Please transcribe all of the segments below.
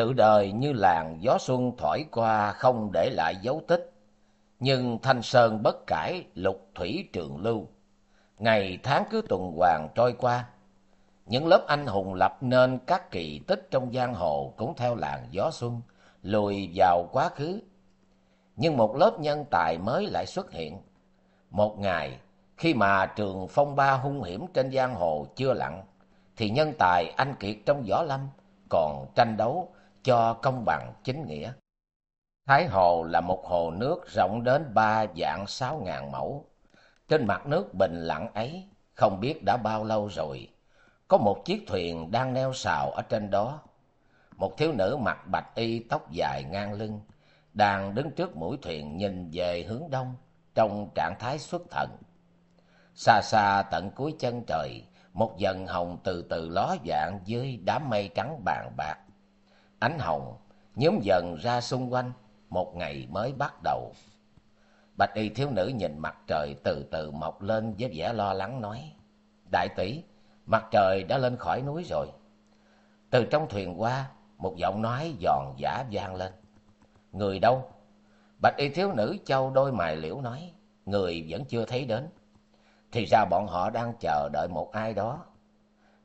Sự đời như làn gió xuân thổi qua không để lại dấu tích, nhưng thanh sơn bất cải lục thủy trường lưu. Ngày tháng cứ tuần hoàn trôi qua, những lớp anh hùng lập nên các kỳ tích trong giang hồ cũng theo làn gió xuân, lùi vào quá khứ. Nhưng một lớp nhân tài mới lại xuất hiện. Một ngày, khi mà trường phong ba hung hiểm trên giang hồ chưa lặng, thì nhân tài anh kiệt trong võ lâm còn tranh đấu cho công bằng chính nghĩa. Thái Hồ là một hồ nước rộng đến ba dạng sáu ngàn mẫu. Trên mặt nước bình lặng ấy, không biết đã bao lâu rồi, có một chiếc thuyền đang neo sào ở trên đó. Một thiếu nữ mặc bạch y tóc dài ngang lưng, đang đứng trước mũi thuyền nhìn về hướng đông, trong trạng thái xuất thần. Xa xa tận cuối chân trời, một dần hồng từ từ ló dạng dưới đám mây trắng bàn bạc Ánh hồng nhóm dần ra xung quanh, một ngày mới bắt đầu. Bạch y thiếu nữ nhìn mặt trời từ từ mọc lên với vẻ lo lắng nói. Đại tỷ, mặt trời đã lên khỏi núi rồi. Từ trong thuyền qua, một giọng nói giòn giả vang lên. Người đâu? Bạch y thiếu nữ châu đôi mài liễu nói. Người vẫn chưa thấy đến. Thì ra bọn họ đang chờ đợi một ai đó.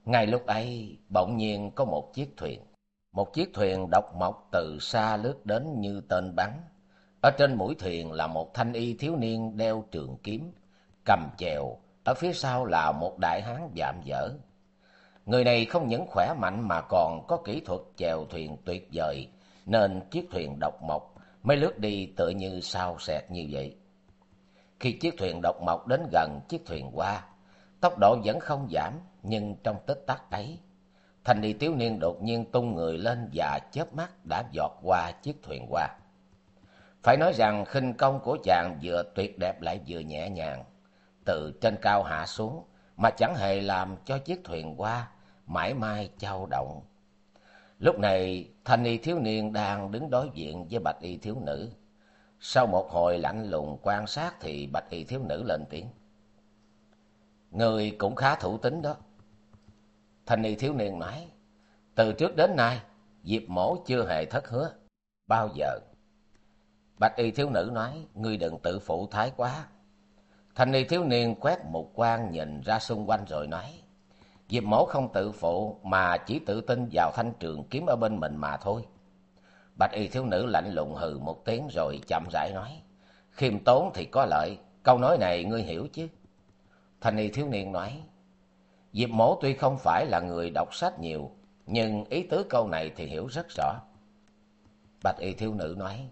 Ngay lúc ấy, bỗng nhiên có một chiếc thuyền một chiếc thuyền độc mộc từ xa lướt đến như tên bắn. Ở trên mũi thuyền là một thanh y thiếu niên đeo trường kiếm, cầm chèo, ở phía sau là một đại hán dạm dở. Người này không những khỏe mạnh mà còn có kỹ thuật chèo thuyền tuyệt vời, nên chiếc thuyền độc mộc mới lướt đi tựa như sao xẹt như vậy. Khi chiếc thuyền độc mộc đến gần chiếc thuyền qua, tốc độ vẫn không giảm, nhưng trong tích tắc ấy, Thanh đi thiếu niên đột nhiên tung người lên và chớp mắt đã giọt qua chiếc thuyền qua. Phải nói rằng khinh công của chàng vừa tuyệt đẹp lại vừa nhẹ nhàng, từ trên cao hạ xuống mà chẳng hề làm cho chiếc thuyền qua mãi mai trao động. Lúc này, thanh y thiếu niên đang đứng đối diện với bạch y thiếu nữ. Sau một hồi lạnh lùng quan sát thì bạch y thiếu nữ lên tiếng. Người cũng khá thủ tính đó. Thanh ni thiếu niên nói, từ trước đến nay, Diệp mổ chưa hề thất hứa. Bao giờ? Bạch y thiếu nữ nói, ngươi đừng tự phụ thái quá. Thanh ni thiếu niên quét một quan nhìn ra xung quanh rồi nói, Diệp mổ không tự phụ mà chỉ tự tin vào thanh trường kiếm ở bên mình mà thôi. Bạch y thiếu nữ lạnh lùng hừ một tiếng rồi chậm rãi nói, khiêm tốn thì có lợi, câu nói này ngươi hiểu chứ? Thanh y thiếu niên nói, Diệp mổ tuy không phải là người đọc sách nhiều, nhưng ý tứ câu này thì hiểu rất rõ. Bạch y thiếu nữ nói,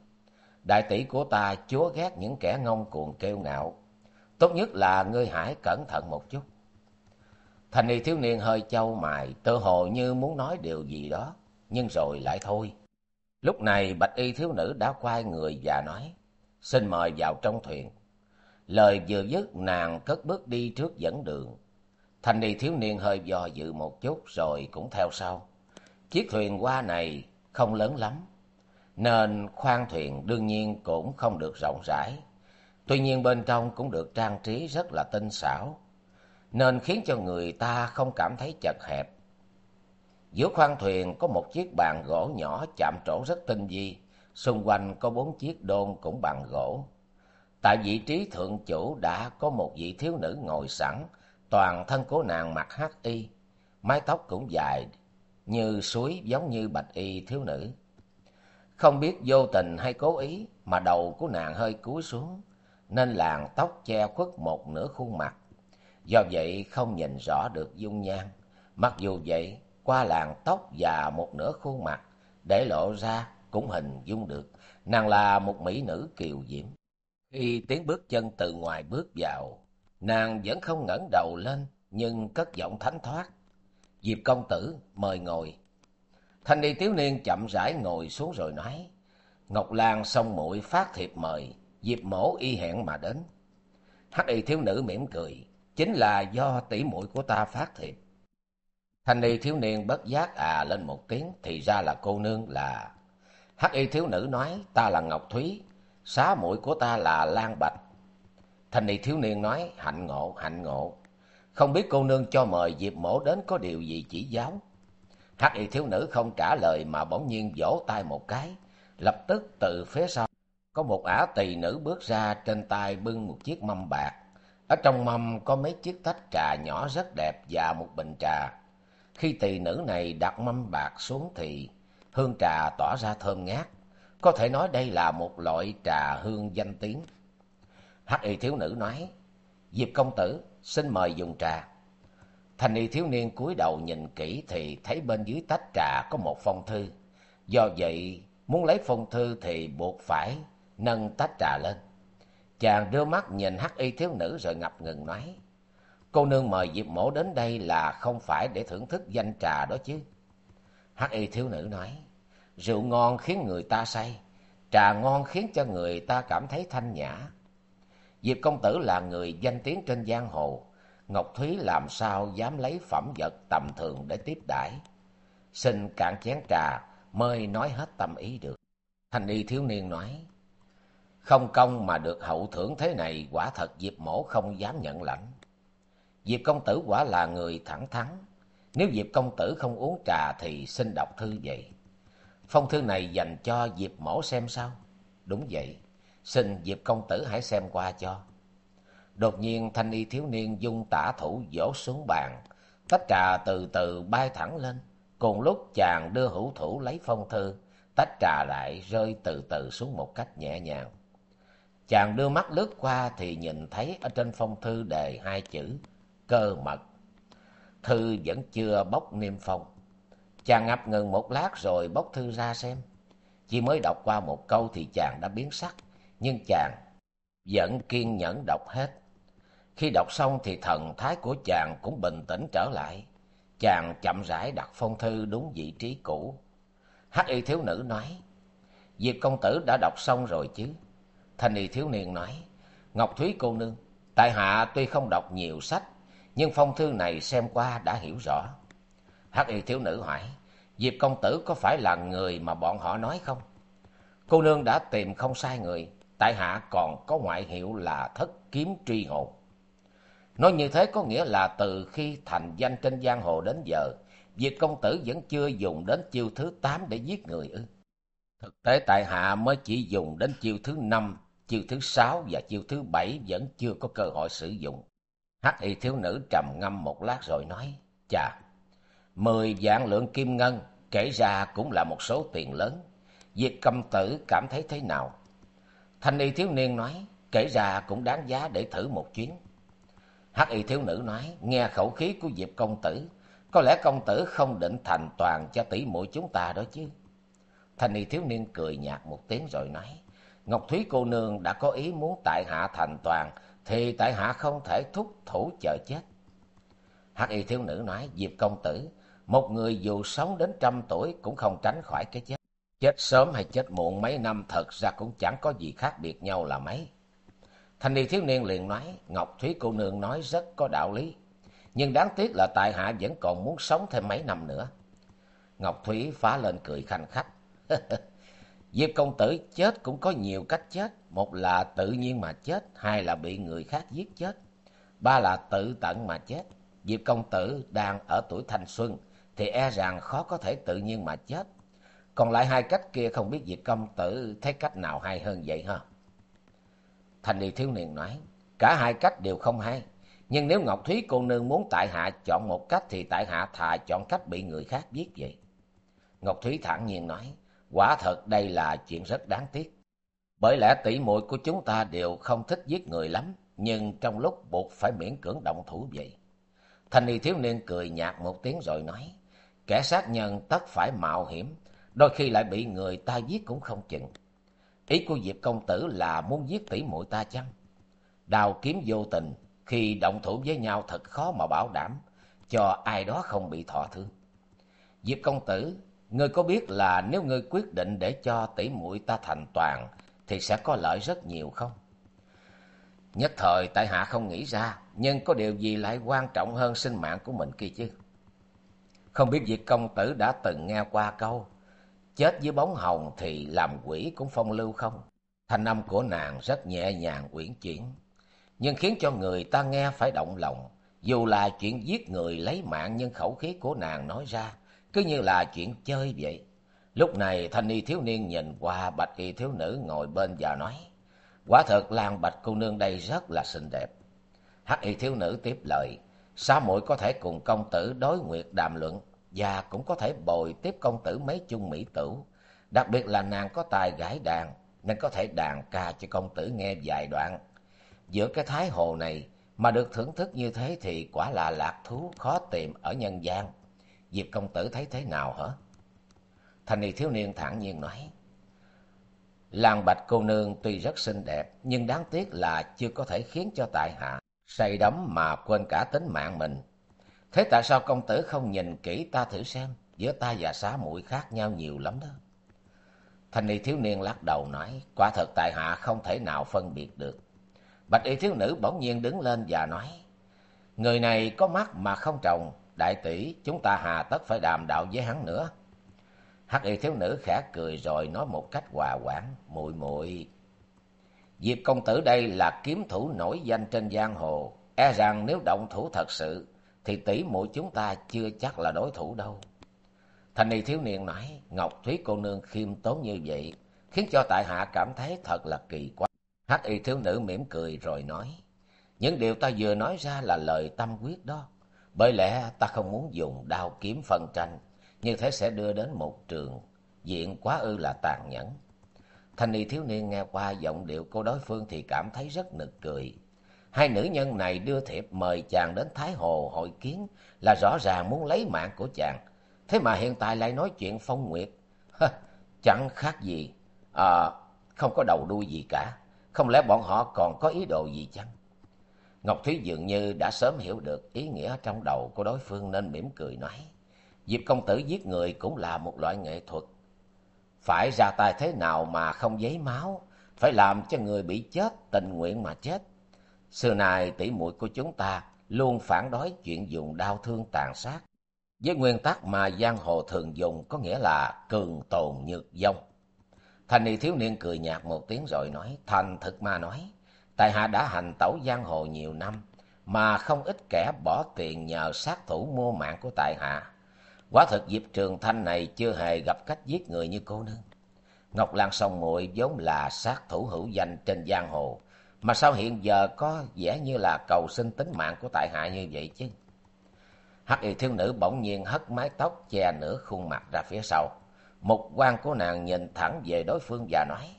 đại tỷ của ta chúa ghét những kẻ ngông cuồng kêu ngạo. Tốt nhất là ngươi hãy cẩn thận một chút. Thành y thiếu niên hơi châu mài, tự hồ như muốn nói điều gì đó, nhưng rồi lại thôi. Lúc này bạch y thiếu nữ đã quay người và nói, xin mời vào trong thuyền. Lời vừa dứt nàng cất bước đi trước dẫn đường. Thanh đi thiếu niên hơi do dự một chút rồi cũng theo sau. Chiếc thuyền qua này không lớn lắm, nên khoang thuyền đương nhiên cũng không được rộng rãi. Tuy nhiên bên trong cũng được trang trí rất là tinh xảo, nên khiến cho người ta không cảm thấy chật hẹp. Giữa khoang thuyền có một chiếc bàn gỗ nhỏ chạm trổ rất tinh vi, xung quanh có bốn chiếc đôn cũng bằng gỗ. Tại vị trí thượng chủ đã có một vị thiếu nữ ngồi sẵn, toàn thân của nàng mặc hắc y, mái tóc cũng dài như suối giống như bạch y thiếu nữ. Không biết vô tình hay cố ý mà đầu của nàng hơi cúi xuống, nên làn tóc che khuất một nửa khuôn mặt. Do vậy không nhìn rõ được dung nhan. Mặc dù vậy, qua làn tóc và một nửa khuôn mặt, để lộ ra cũng hình dung được nàng là một mỹ nữ kiều diễm. Khi tiếng bước chân từ ngoài bước vào, Nàng vẫn không ngẩng đầu lên, nhưng cất giọng thánh thoát. Diệp công tử, mời ngồi. Thanh đi thiếu niên chậm rãi ngồi xuống rồi nói. Ngọc Lan song muội phát thiệp mời, Diệp mổ y hẹn mà đến. Hắc y thiếu nữ mỉm cười, chính là do tỷ muội của ta phát thiệp. Thanh y thiếu niên bất giác à lên một tiếng, thì ra là cô nương là... Hắc y thiếu nữ nói, ta là Ngọc Thúy, xá muội của ta là Lan Bạch. Thanh y thiếu niên nói, hạnh ngộ, hạnh ngộ. Không biết cô nương cho mời Diệp mổ đến có điều gì chỉ giáo. Hắc y thiếu nữ không trả lời mà bỗng nhiên vỗ tay một cái, lập tức từ phía sau có một ả tỳ nữ bước ra trên tay bưng một chiếc mâm bạc. Ở trong mâm có mấy chiếc tách trà nhỏ rất đẹp và một bình trà. Khi tỳ nữ này đặt mâm bạc xuống thì hương trà tỏa ra thơm ngát. Có thể nói đây là một loại trà hương danh tiếng. Hắc y thiếu nữ nói, Diệp công tử, xin mời dùng trà. Thành y thiếu niên cúi đầu nhìn kỹ thì thấy bên dưới tách trà có một phong thư. Do vậy, muốn lấy phong thư thì buộc phải nâng tách trà lên. Chàng đưa mắt nhìn hắc y thiếu nữ rồi ngập ngừng nói. Cô nương mời Diệp mổ đến đây là không phải để thưởng thức danh trà đó chứ. Hắc y thiếu nữ nói. Rượu ngon khiến người ta say. Trà ngon khiến cho người ta cảm thấy thanh nhã. Diệp công tử là người danh tiếng trên giang hồ. Ngọc Thúy làm sao dám lấy phẩm vật tầm thường để tiếp đãi Xin cạn chén trà, mới nói hết tâm ý được. Thanh y thiếu niên nói. Không công mà được hậu thưởng thế này, quả thật Diệp mổ không dám nhận lãnh. Diệp công tử quả là người thẳng thắn. Nếu Diệp công tử không uống trà thì xin đọc thư vậy. Phong thư này dành cho Diệp mổ xem sao? Đúng vậy. Xin Diệp công tử hãy xem qua cho. Đột nhiên thanh y thiếu niên dung tả thủ vỗ xuống bàn. Tách trà từ từ bay thẳng lên. Cùng lúc chàng đưa hữu thủ lấy phong thư. Tách trà lại rơi từ từ xuống một cách nhẹ nhàng. Chàng đưa mắt lướt qua thì nhìn thấy ở trên phong thư đề hai chữ, cơ mật. Thư vẫn chưa bốc niêm phong. Chàng ngập ngừng một lát rồi bốc thư ra xem. Chỉ mới đọc qua một câu thì chàng đã biến sắc. Nhưng chàng vẫn kiên nhẫn đọc hết. Khi đọc xong thì thần thái của chàng cũng bình tĩnh trở lại. Chàng chậm rãi đặt phong thư đúng vị trí cũ. Hắc y thiếu nữ nói, Diệp công tử đã đọc xong rồi chứ? Thanh y thiếu niên nói, Ngọc Thúy cô nương, tại hạ tuy không đọc nhiều sách, nhưng phong thư này xem qua đã hiểu rõ. Hắc y thiếu nữ hỏi, Diệp công tử có phải là người mà bọn họ nói không? Cô nương đã tìm không sai người, tại hạ còn có ngoại hiệu là thất kiếm truy hồn. Nói như thế có nghĩa là từ khi thành danh trên giang hồ đến giờ, Diệp công tử vẫn chưa dùng đến chiêu thứ tám để giết người ư. Thực tế tại hạ mới chỉ dùng đến chiêu thứ năm chiêu thứ sáu và chiêu thứ bảy vẫn chưa có cơ hội sử dụng. Hắc y thiếu nữ trầm ngâm một lát rồi nói, chà, mười vạn lượng kim ngân kể ra cũng là một số tiền lớn. Việc công tử cảm thấy thế nào? Thanh y thiếu niên nói, kể ra cũng đáng giá để thử một chuyến. Hắc y thiếu nữ nói, nghe khẩu khí của Diệp công tử, có lẽ công tử không định thành toàn cho tỷ muội chúng ta đó chứ. Thanh y thiếu niên cười nhạt một tiếng rồi nói, Ngọc Thúy cô nương đã có ý muốn tại hạ thành toàn, thì tại hạ không thể thúc thủ chờ chết. Hắc y thiếu nữ nói, Diệp công tử, một người dù sống đến trăm tuổi cũng không tránh khỏi cái chết. Chết sớm hay chết muộn mấy năm thật ra cũng chẳng có gì khác biệt nhau là mấy. Thanh niên thiếu niên liền nói, Ngọc Thúy cô nương nói rất có đạo lý. Nhưng đáng tiếc là tại hạ vẫn còn muốn sống thêm mấy năm nữa. Ngọc Thúy phá lên cười khanh khách. Diệp công tử chết cũng có nhiều cách chết. Một là tự nhiên mà chết, hai là bị người khác giết chết. Ba là tự tận mà chết. Diệp công tử đang ở tuổi thanh xuân, thì e rằng khó có thể tự nhiên mà chết. Còn lại hai cách kia không biết Diệp công tử thấy cách nào hay hơn vậy hả? Thành đi thiếu niên nói, cả hai cách đều không hay. Nhưng nếu Ngọc Thúy cô nương muốn tại hạ chọn một cách thì tại hạ thà chọn cách bị người khác giết vậy. Ngọc Thúy thản nhiên nói, Quả thật đây là chuyện rất đáng tiếc. Bởi lẽ tỷ muội của chúng ta đều không thích giết người lắm, nhưng trong lúc buộc phải miễn cưỡng động thủ vậy. thành y thiếu niên cười nhạt một tiếng rồi nói, kẻ sát nhân tất phải mạo hiểm, đôi khi lại bị người ta giết cũng không chừng. Ý của Diệp công tử là muốn giết tỷ muội ta chăng? Đào kiếm vô tình, khi động thủ với nhau thật khó mà bảo đảm cho ai đó không bị thọ thương. Diệp công tử, ngươi có biết là nếu ngươi quyết định để cho tỷ muội ta thành toàn thì sẽ có lợi rất nhiều không? Nhất thời tại hạ không nghĩ ra, nhưng có điều gì lại quan trọng hơn sinh mạng của mình kia chứ? Không biết Diệp công tử đã từng nghe qua câu chết dưới bóng hồng thì làm quỷ cũng phong lưu không? Thanh âm của nàng rất nhẹ nhàng uyển chuyển, nhưng khiến cho người ta nghe phải động lòng. Dù là chuyện giết người lấy mạng nhưng khẩu khí của nàng nói ra cứ như là chuyện chơi vậy. Lúc này thanh y thiếu niên nhìn qua bạch y thiếu nữ ngồi bên và nói, quả thật làng bạch cô nương đây rất là xinh đẹp. Hắc y thiếu nữ tiếp lời, sao muội có thể cùng công tử đối nguyệt đàm luận và cũng có thể bồi tiếp công tử mấy chung mỹ tử. Đặc biệt là nàng có tài gãi đàn, nên có thể đàn ca cho công tử nghe vài đoạn. Giữa cái thái hồ này mà được thưởng thức như thế thì quả là lạc thú khó tìm ở nhân gian. Diệp công tử thấy thế nào hả? Thành y thiếu niên thản nhiên nói. Làng bạch cô nương tuy rất xinh đẹp, nhưng đáng tiếc là chưa có thể khiến cho tại hạ say đắm mà quên cả tính mạng mình. Thế tại sao công tử không nhìn kỹ ta thử xem, giữa ta và xá mũi khác nhau nhiều lắm đó. Thanh y thiếu niên lắc đầu nói, quả thật tại hạ không thể nào phân biệt được. Bạch y thiếu nữ bỗng nhiên đứng lên và nói, người này có mắt mà không trồng, đại tỷ chúng ta hà tất phải đàm đạo với hắn nữa. Hắc y thiếu nữ khẽ cười rồi nói một cách hòa quản, muội muội Diệp công tử đây là kiếm thủ nổi danh trên giang hồ, e rằng nếu động thủ thật sự thì tỷ muội chúng ta chưa chắc là đối thủ đâu. Thành y thiếu niên nói, Ngọc Thúy cô nương khiêm tốn như vậy, khiến cho tại hạ cảm thấy thật là kỳ quái. Hắc y thiếu nữ mỉm cười rồi nói, những điều ta vừa nói ra là lời tâm quyết đó. Bởi lẽ ta không muốn dùng đao kiếm phân tranh, như thế sẽ đưa đến một trường diện quá ư là tàn nhẫn. Thanh y thiếu niên nghe qua giọng điệu cô đối phương thì cảm thấy rất nực cười. Hai nữ nhân này đưa thiệp mời chàng đến Thái Hồ hội kiến là rõ ràng muốn lấy mạng của chàng. Thế mà hiện tại lại nói chuyện phong nguyệt. Chẳng khác gì, à, không có đầu đuôi gì cả. Không lẽ bọn họ còn có ý đồ gì chăng? Ngọc Thúy dường như đã sớm hiểu được ý nghĩa trong đầu của đối phương nên mỉm cười nói. Diệp công tử giết người cũng là một loại nghệ thuật. Phải ra tay thế nào mà không giấy máu, phải làm cho người bị chết tình nguyện mà chết. Xưa nay tỷ muội của chúng ta luôn phản đối chuyện dùng đau thương tàn sát. Với nguyên tắc mà giang hồ thường dùng có nghĩa là cường tồn nhược vong. Thành y thiếu niên cười nhạt một tiếng rồi nói, thành thực mà nói, tại hạ đã hành tẩu giang hồ nhiều năm, mà không ít kẻ bỏ tiền nhờ sát thủ mua mạng của tại hạ. Quả thực Diệp Trường Thanh này chưa hề gặp cách giết người như cô nương. Ngọc Lan Sông Muội vốn là sát thủ hữu danh trên giang hồ, mà sao hiện giờ có vẻ như là cầu xin tính mạng của tại hạ như vậy chứ? Hắc y thiếu nữ bỗng nhiên hất mái tóc che nửa khuôn mặt ra phía sau. Một quan của nàng nhìn thẳng về đối phương và nói,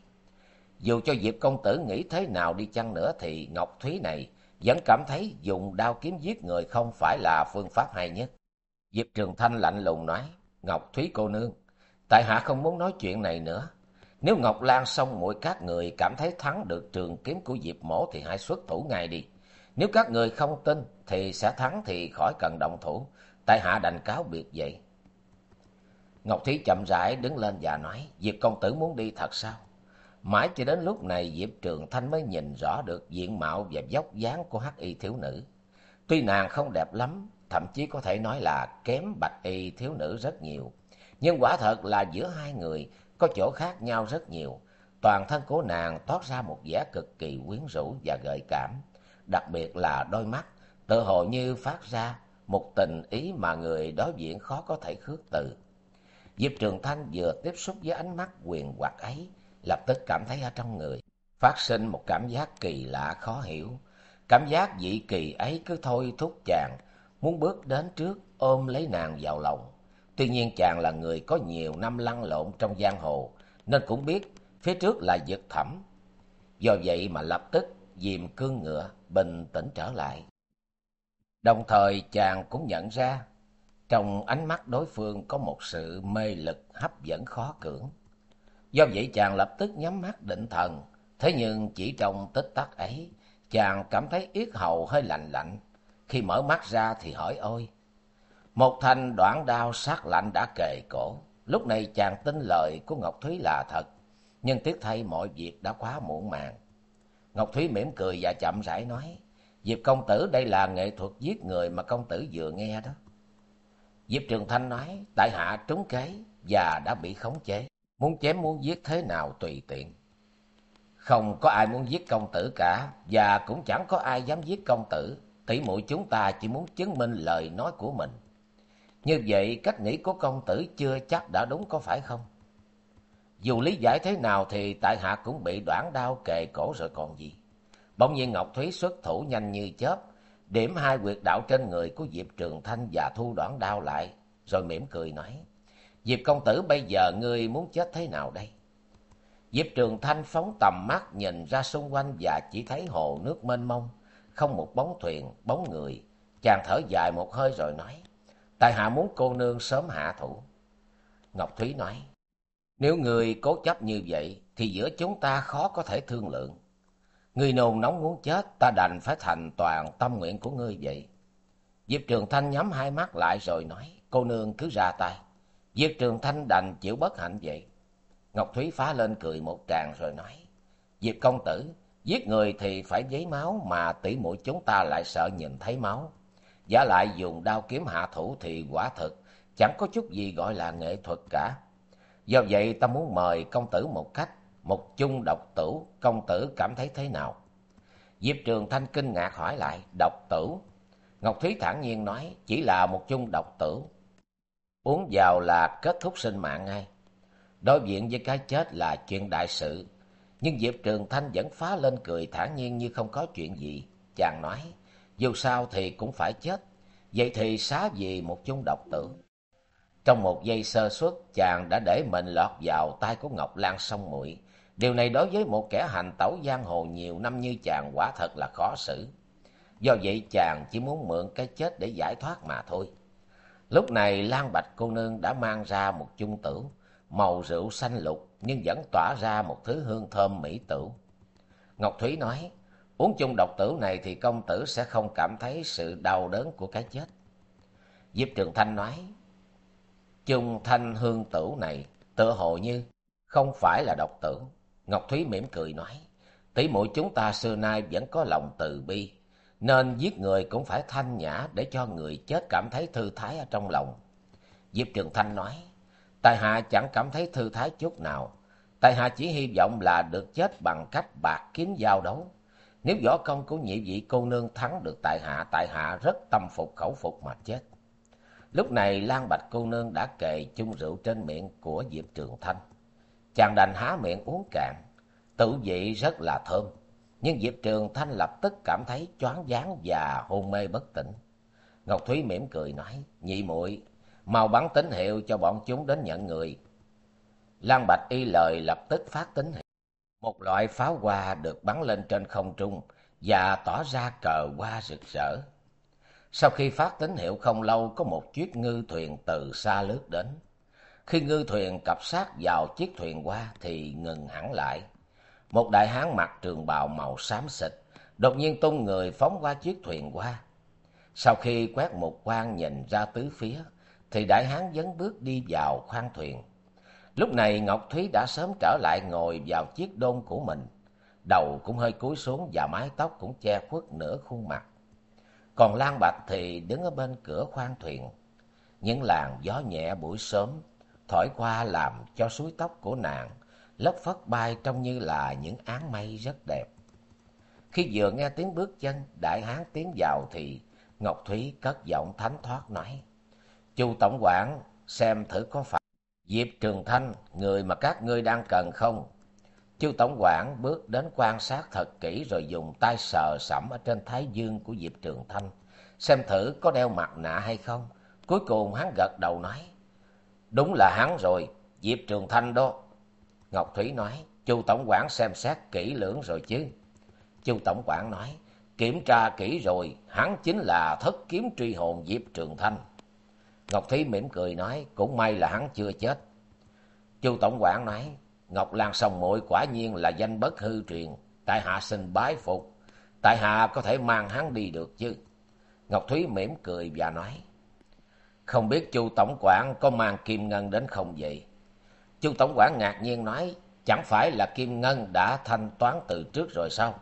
dù cho Diệp công tử nghĩ thế nào đi chăng nữa thì Ngọc Thúy này vẫn cảm thấy dùng đao kiếm giết người không phải là phương pháp hay nhất. Diệp Trường Thanh lạnh lùng nói, Ngọc Thúy cô nương, tại hạ không muốn nói chuyện này nữa. Nếu Ngọc Lan xong mỗi các người cảm thấy thắng được trường kiếm của Diệp Mổ thì hãy xuất thủ ngay đi. Nếu các người không tin thì sẽ thắng thì khỏi cần động thủ. Tại hạ đành cáo biệt vậy. Ngọc Thí chậm rãi đứng lên và nói, Diệp công tử muốn đi thật sao? Mãi cho đến lúc này Diệp Trường Thanh mới nhìn rõ được diện mạo và dốc dáng của hắc y thiếu nữ. Tuy nàng không đẹp lắm, thậm chí có thể nói là kém bạch y thiếu nữ rất nhiều. Nhưng quả thật là giữa hai người có chỗ khác nhau rất nhiều. Toàn thân của nàng toát ra một vẻ cực kỳ quyến rũ và gợi cảm. Đặc biệt là đôi mắt, tự hồ như phát ra một tình ý mà người đối diện khó có thể khước từ. Diệp Trường Thanh vừa tiếp xúc với ánh mắt quyền hoặc ấy, lập tức cảm thấy ở trong người, phát sinh một cảm giác kỳ lạ khó hiểu. Cảm giác dị kỳ ấy cứ thôi thúc chàng, muốn bước đến trước ôm lấy nàng vào lòng. Tuy nhiên chàng là người có nhiều năm lăn lộn trong giang hồ, nên cũng biết phía trước là vực thẳm. Do vậy mà lập tức dìm cương ngựa, bình tĩnh trở lại. Đồng thời chàng cũng nhận ra, trong ánh mắt đối phương có một sự mê lực hấp dẫn khó cưỡng. Do vậy chàng lập tức nhắm mắt định thần, thế nhưng chỉ trong tích tắc ấy, chàng cảm thấy yết hầu hơi lạnh lạnh. Khi mở mắt ra thì hỏi ôi. Một thanh đoạn đao sát lạnh đã kề cổ. Lúc này chàng tin lời của Ngọc Thúy là thật. Nhưng tiếc thay mọi việc đã quá muộn màng. Ngọc Thúy mỉm cười và chậm rãi nói. Diệp công tử đây là nghệ thuật giết người mà công tử vừa nghe đó. Diệp Trường Thanh nói, tại hạ trúng kế và đã bị khống chế. Muốn chém muốn giết thế nào tùy tiện. Không có ai muốn giết công tử cả, và cũng chẳng có ai dám giết công tử. Tỷ muội chúng ta chỉ muốn chứng minh lời nói của mình. Như vậy cách nghĩ của công tử chưa chắc đã đúng có phải không? Dù lý giải thế nào thì tại hạ cũng bị đoạn đau kề cổ rồi còn gì. Bỗng nhiên Ngọc Thúy xuất thủ nhanh như chớp, điểm hai quyệt đạo trên người của Diệp Trường Thanh và thu đoạn đao lại, rồi mỉm cười nói. Diệp công tử bây giờ ngươi muốn chết thế nào đây? Diệp Trường Thanh phóng tầm mắt nhìn ra xung quanh và chỉ thấy hồ nước mênh mông, không một bóng thuyền, bóng người. Chàng thở dài một hơi rồi nói, tại hạ muốn cô nương sớm hạ thủ. Ngọc Thúy nói, nếu người cố chấp như vậy, thì giữa chúng ta khó có thể thương lượng. Người nồn nóng muốn chết, ta đành phải thành toàn tâm nguyện của ngươi vậy. Diệp Trường Thanh nhắm hai mắt lại rồi nói, cô nương cứ ra tay. Diệp Trường Thanh đành chịu bất hạnh vậy. Ngọc Thúy phá lên cười một tràng rồi nói, Diệp công tử, giết người thì phải giấy máu mà tỷ muội chúng ta lại sợ nhìn thấy máu. Giả lại dùng đao kiếm hạ thủ thì quả thực chẳng có chút gì gọi là nghệ thuật cả. Do vậy ta muốn mời công tử một cách, một chung độc tử, công tử cảm thấy thế nào? Diệp Trường Thanh kinh ngạc hỏi lại, độc tử. Ngọc Thúy thản nhiên nói, chỉ là một chung độc tử. Uống vào là kết thúc sinh mạng ngay. Đối diện với cái chết là chuyện đại sự. Nhưng Diệp Trường Thanh vẫn phá lên cười thản nhiên như không có chuyện gì. Chàng nói, dù sao thì cũng phải chết. Vậy thì xá gì một chung độc tử. Trong một giây sơ suất, chàng đã để mình lọt vào tay của Ngọc Lan sông muội Điều này đối với một kẻ hành tẩu giang hồ nhiều năm như chàng quả thật là khó xử. Do vậy chàng chỉ muốn mượn cái chết để giải thoát mà thôi. Lúc này Lan Bạch cô nương đã mang ra một chung tử, màu rượu xanh lục nhưng vẫn tỏa ra một thứ hương thơm mỹ tử. Ngọc Thúy nói, uống chung độc tử này thì công tử sẽ không cảm thấy sự đau đớn của cái chết. Diệp Trường Thanh nói, chung thanh hương tử này tựa hồ như không phải là độc tử. Ngọc Thúy mỉm cười nói, tỷ muội chúng ta xưa nay vẫn có lòng từ bi, nên giết người cũng phải thanh nhã để cho người chết cảm thấy thư thái ở trong lòng. Diệp Trường Thanh nói, Tài hạ chẳng cảm thấy thư thái chút nào. Tài hạ chỉ hy vọng là được chết bằng cách bạc kiếm giao đấu. Nếu võ công của nhị vị cô nương thắng được tại hạ, tại hạ rất tâm phục khẩu phục mà chết. Lúc này Lan Bạch cô nương đã kề chung rượu trên miệng của Diệp Trường Thanh. Chàng đành há miệng uống cạn, tự vị rất là thơm. Nhưng Diệp Trường Thanh lập tức cảm thấy choáng váng và hôn mê bất tỉnh. Ngọc Thúy mỉm cười nói, nhị muội mau bắn tín hiệu cho bọn chúng đến nhận người. Lan Bạch y lời lập tức phát tín hiệu. Một loại pháo hoa được bắn lên trên không trung và tỏ ra cờ hoa rực rỡ. Sau khi phát tín hiệu không lâu có một chiếc ngư thuyền từ xa lướt đến. Khi ngư thuyền cập sát vào chiếc thuyền hoa thì ngừng hẳn lại. Một đại hán mặc trường bào màu xám xịt, đột nhiên tung người phóng qua chiếc thuyền hoa. Sau khi quét một quan nhìn ra tứ phía, thì đại hán dấn bước đi vào khoang thuyền. Lúc này Ngọc Thúy đã sớm trở lại ngồi vào chiếc đôn của mình. Đầu cũng hơi cúi xuống và mái tóc cũng che khuất nửa khuôn mặt. Còn Lan Bạch thì đứng ở bên cửa khoang thuyền. Những làn gió nhẹ buổi sớm thổi qua làm cho suối tóc của nàng lất phất bay trông như là những áng mây rất đẹp. Khi vừa nghe tiếng bước chân, đại hán tiến vào thì Ngọc Thúy cất giọng thánh thoát nói. Chu Tổng quản xem thử có phải Diệp Trường Thanh, người mà các ngươi đang cần không? Chu Tổng quản bước đến quan sát thật kỹ rồi dùng tay sờ sẫm ở trên thái dương của Diệp Trường Thanh, xem thử có đeo mặt nạ hay không. Cuối cùng hắn gật đầu nói, đúng là hắn rồi, Diệp Trường Thanh đó. Ngọc Thủy nói, Chu Tổng quản xem xét kỹ lưỡng rồi chứ. Chu Tổng quản nói, kiểm tra kỹ rồi, hắn chính là thất kiếm truy hồn Diệp Trường Thanh. Ngọc Thí mỉm cười nói, cũng may là hắn chưa chết. Chu Tổng quản nói, Ngọc Lan Sông Muội quả nhiên là danh bất hư truyền, tại hạ xin bái phục. tại hạ có thể mang hắn đi được chứ. Ngọc Thúy mỉm cười và nói. Không biết chu tổng quản có mang kim ngân đến không vậy? Chu tổng quản ngạc nhiên nói, chẳng phải là kim ngân đã thanh toán từ trước rồi sao?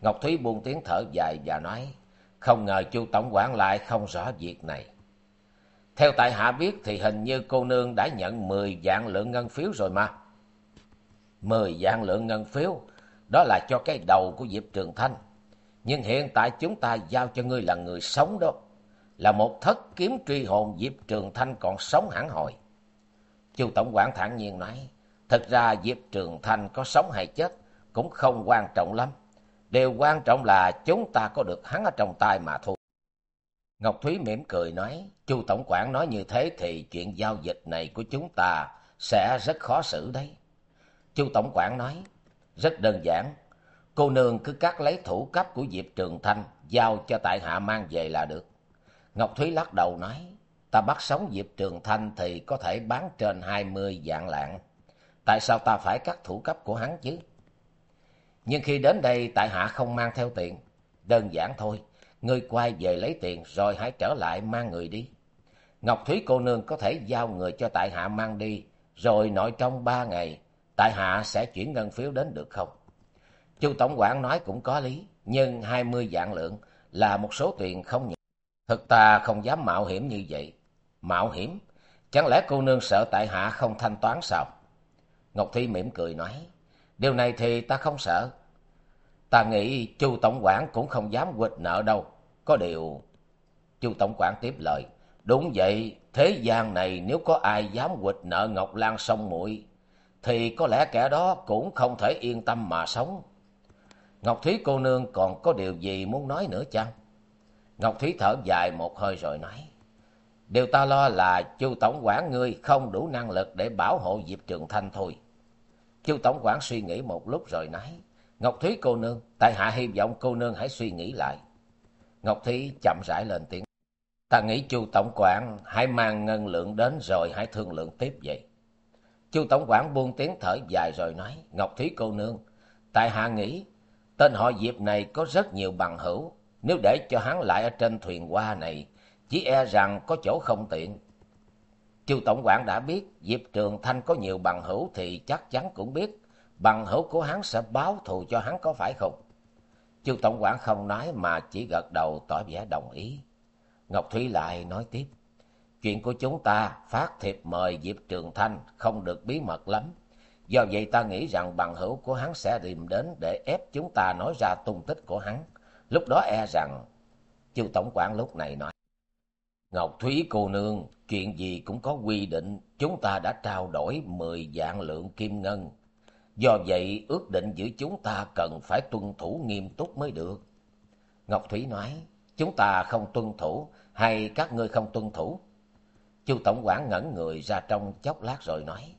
Ngọc Thúy buông tiếng thở dài và nói, không ngờ chu tổng quản lại không rõ việc này. Theo tại hạ biết thì hình như cô nương đã nhận mười dạng lượng ngân phiếu rồi mà. Mười dạng lượng ngân phiếu, đó là cho cái đầu của Diệp Trường Thanh. Nhưng hiện tại chúng ta giao cho ngươi là người sống đó. Là một thất kiếm truy hồn Diệp Trường Thanh còn sống hẳn hồi. Chu Tổng quản thản nhiên nói, thật ra Diệp Trường Thanh có sống hay chết cũng không quan trọng lắm. Điều quan trọng là chúng ta có được hắn ở trong tay mà thôi. Ngọc Thúy mỉm cười nói, Chu Tổng quản nói như thế thì chuyện giao dịch này của chúng ta sẽ rất khó xử đấy. Chu Tổng quản nói, rất đơn giản, cô nương cứ cắt lấy thủ cấp của Diệp Trường Thanh, giao cho tại hạ mang về là được. Ngọc Thúy lắc đầu nói, ta bắt sống Diệp Trường Thanh thì có thể bán trên hai mươi vạn lạng. Tại sao ta phải cắt thủ cấp của hắn chứ? Nhưng khi đến đây tại hạ không mang theo tiền. Đơn giản thôi, ngươi quay về lấy tiền rồi hãy trở lại mang người đi. Ngọc Thúy cô nương có thể giao người cho tại hạ mang đi, rồi nội trong ba ngày, tại hạ sẽ chuyển ngân phiếu đến được không? Chu Tổng quản nói cũng có lý, nhưng hai mươi vạn lượng là một số tiền không nhỏ. Thực ta không dám mạo hiểm như vậy. Mạo hiểm? Chẳng lẽ cô nương sợ tại hạ không thanh toán sao? Ngọc Thi mỉm cười nói, điều này thì ta không sợ. Ta nghĩ Chu Tổng quản cũng không dám quỵt nợ đâu. Có điều... Chu Tổng quản tiếp lời, đúng vậy, thế gian này nếu có ai dám quỵt nợ Ngọc Lan sông muội thì có lẽ kẻ đó cũng không thể yên tâm mà sống. Ngọc Thúy cô nương còn có điều gì muốn nói nữa chăng? Ngọc Thúy thở dài một hơi rồi nói. Điều ta lo là chu tổng quản ngươi không đủ năng lực để bảo hộ Diệp Trường Thanh thôi. Chu tổng quản suy nghĩ một lúc rồi nói. Ngọc Thúy cô nương, tại hạ hy vọng cô nương hãy suy nghĩ lại. Ngọc Thí chậm rãi lên tiếng. Ta nghĩ chu tổng quản hãy mang ngân lượng đến rồi hãy thương lượng tiếp vậy. Chu tổng quản buông tiếng thở dài rồi nói. Ngọc Thí cô nương, tại hạ nghĩ tên họ Diệp này có rất nhiều bằng hữu nếu để cho hắn lại ở trên thuyền qua này, chỉ e rằng có chỗ không tiện. Chu Tổng quản đã biết Diệp Trường Thanh có nhiều bằng hữu thì chắc chắn cũng biết bằng hữu của hắn sẽ báo thù cho hắn có phải không? Chu Tổng quản không nói mà chỉ gật đầu tỏ vẻ đồng ý. Ngọc Thúy lại nói tiếp. Chuyện của chúng ta phát thiệp mời Diệp Trường Thanh không được bí mật lắm. Do vậy ta nghĩ rằng bằng hữu của hắn sẽ tìm đến để ép chúng ta nói ra tung tích của hắn. Lúc đó e rằng, chu tổng quản lúc này nói, Ngọc Thúy cô nương, chuyện gì cũng có quy định, chúng ta đã trao đổi mười vạn lượng kim ngân. Do vậy, ước định giữa chúng ta cần phải tuân thủ nghiêm túc mới được. Ngọc Thủy nói, chúng ta không tuân thủ, hay các ngươi không tuân thủ? Chu Tổng quản ngẩn người ra trong chốc lát rồi nói,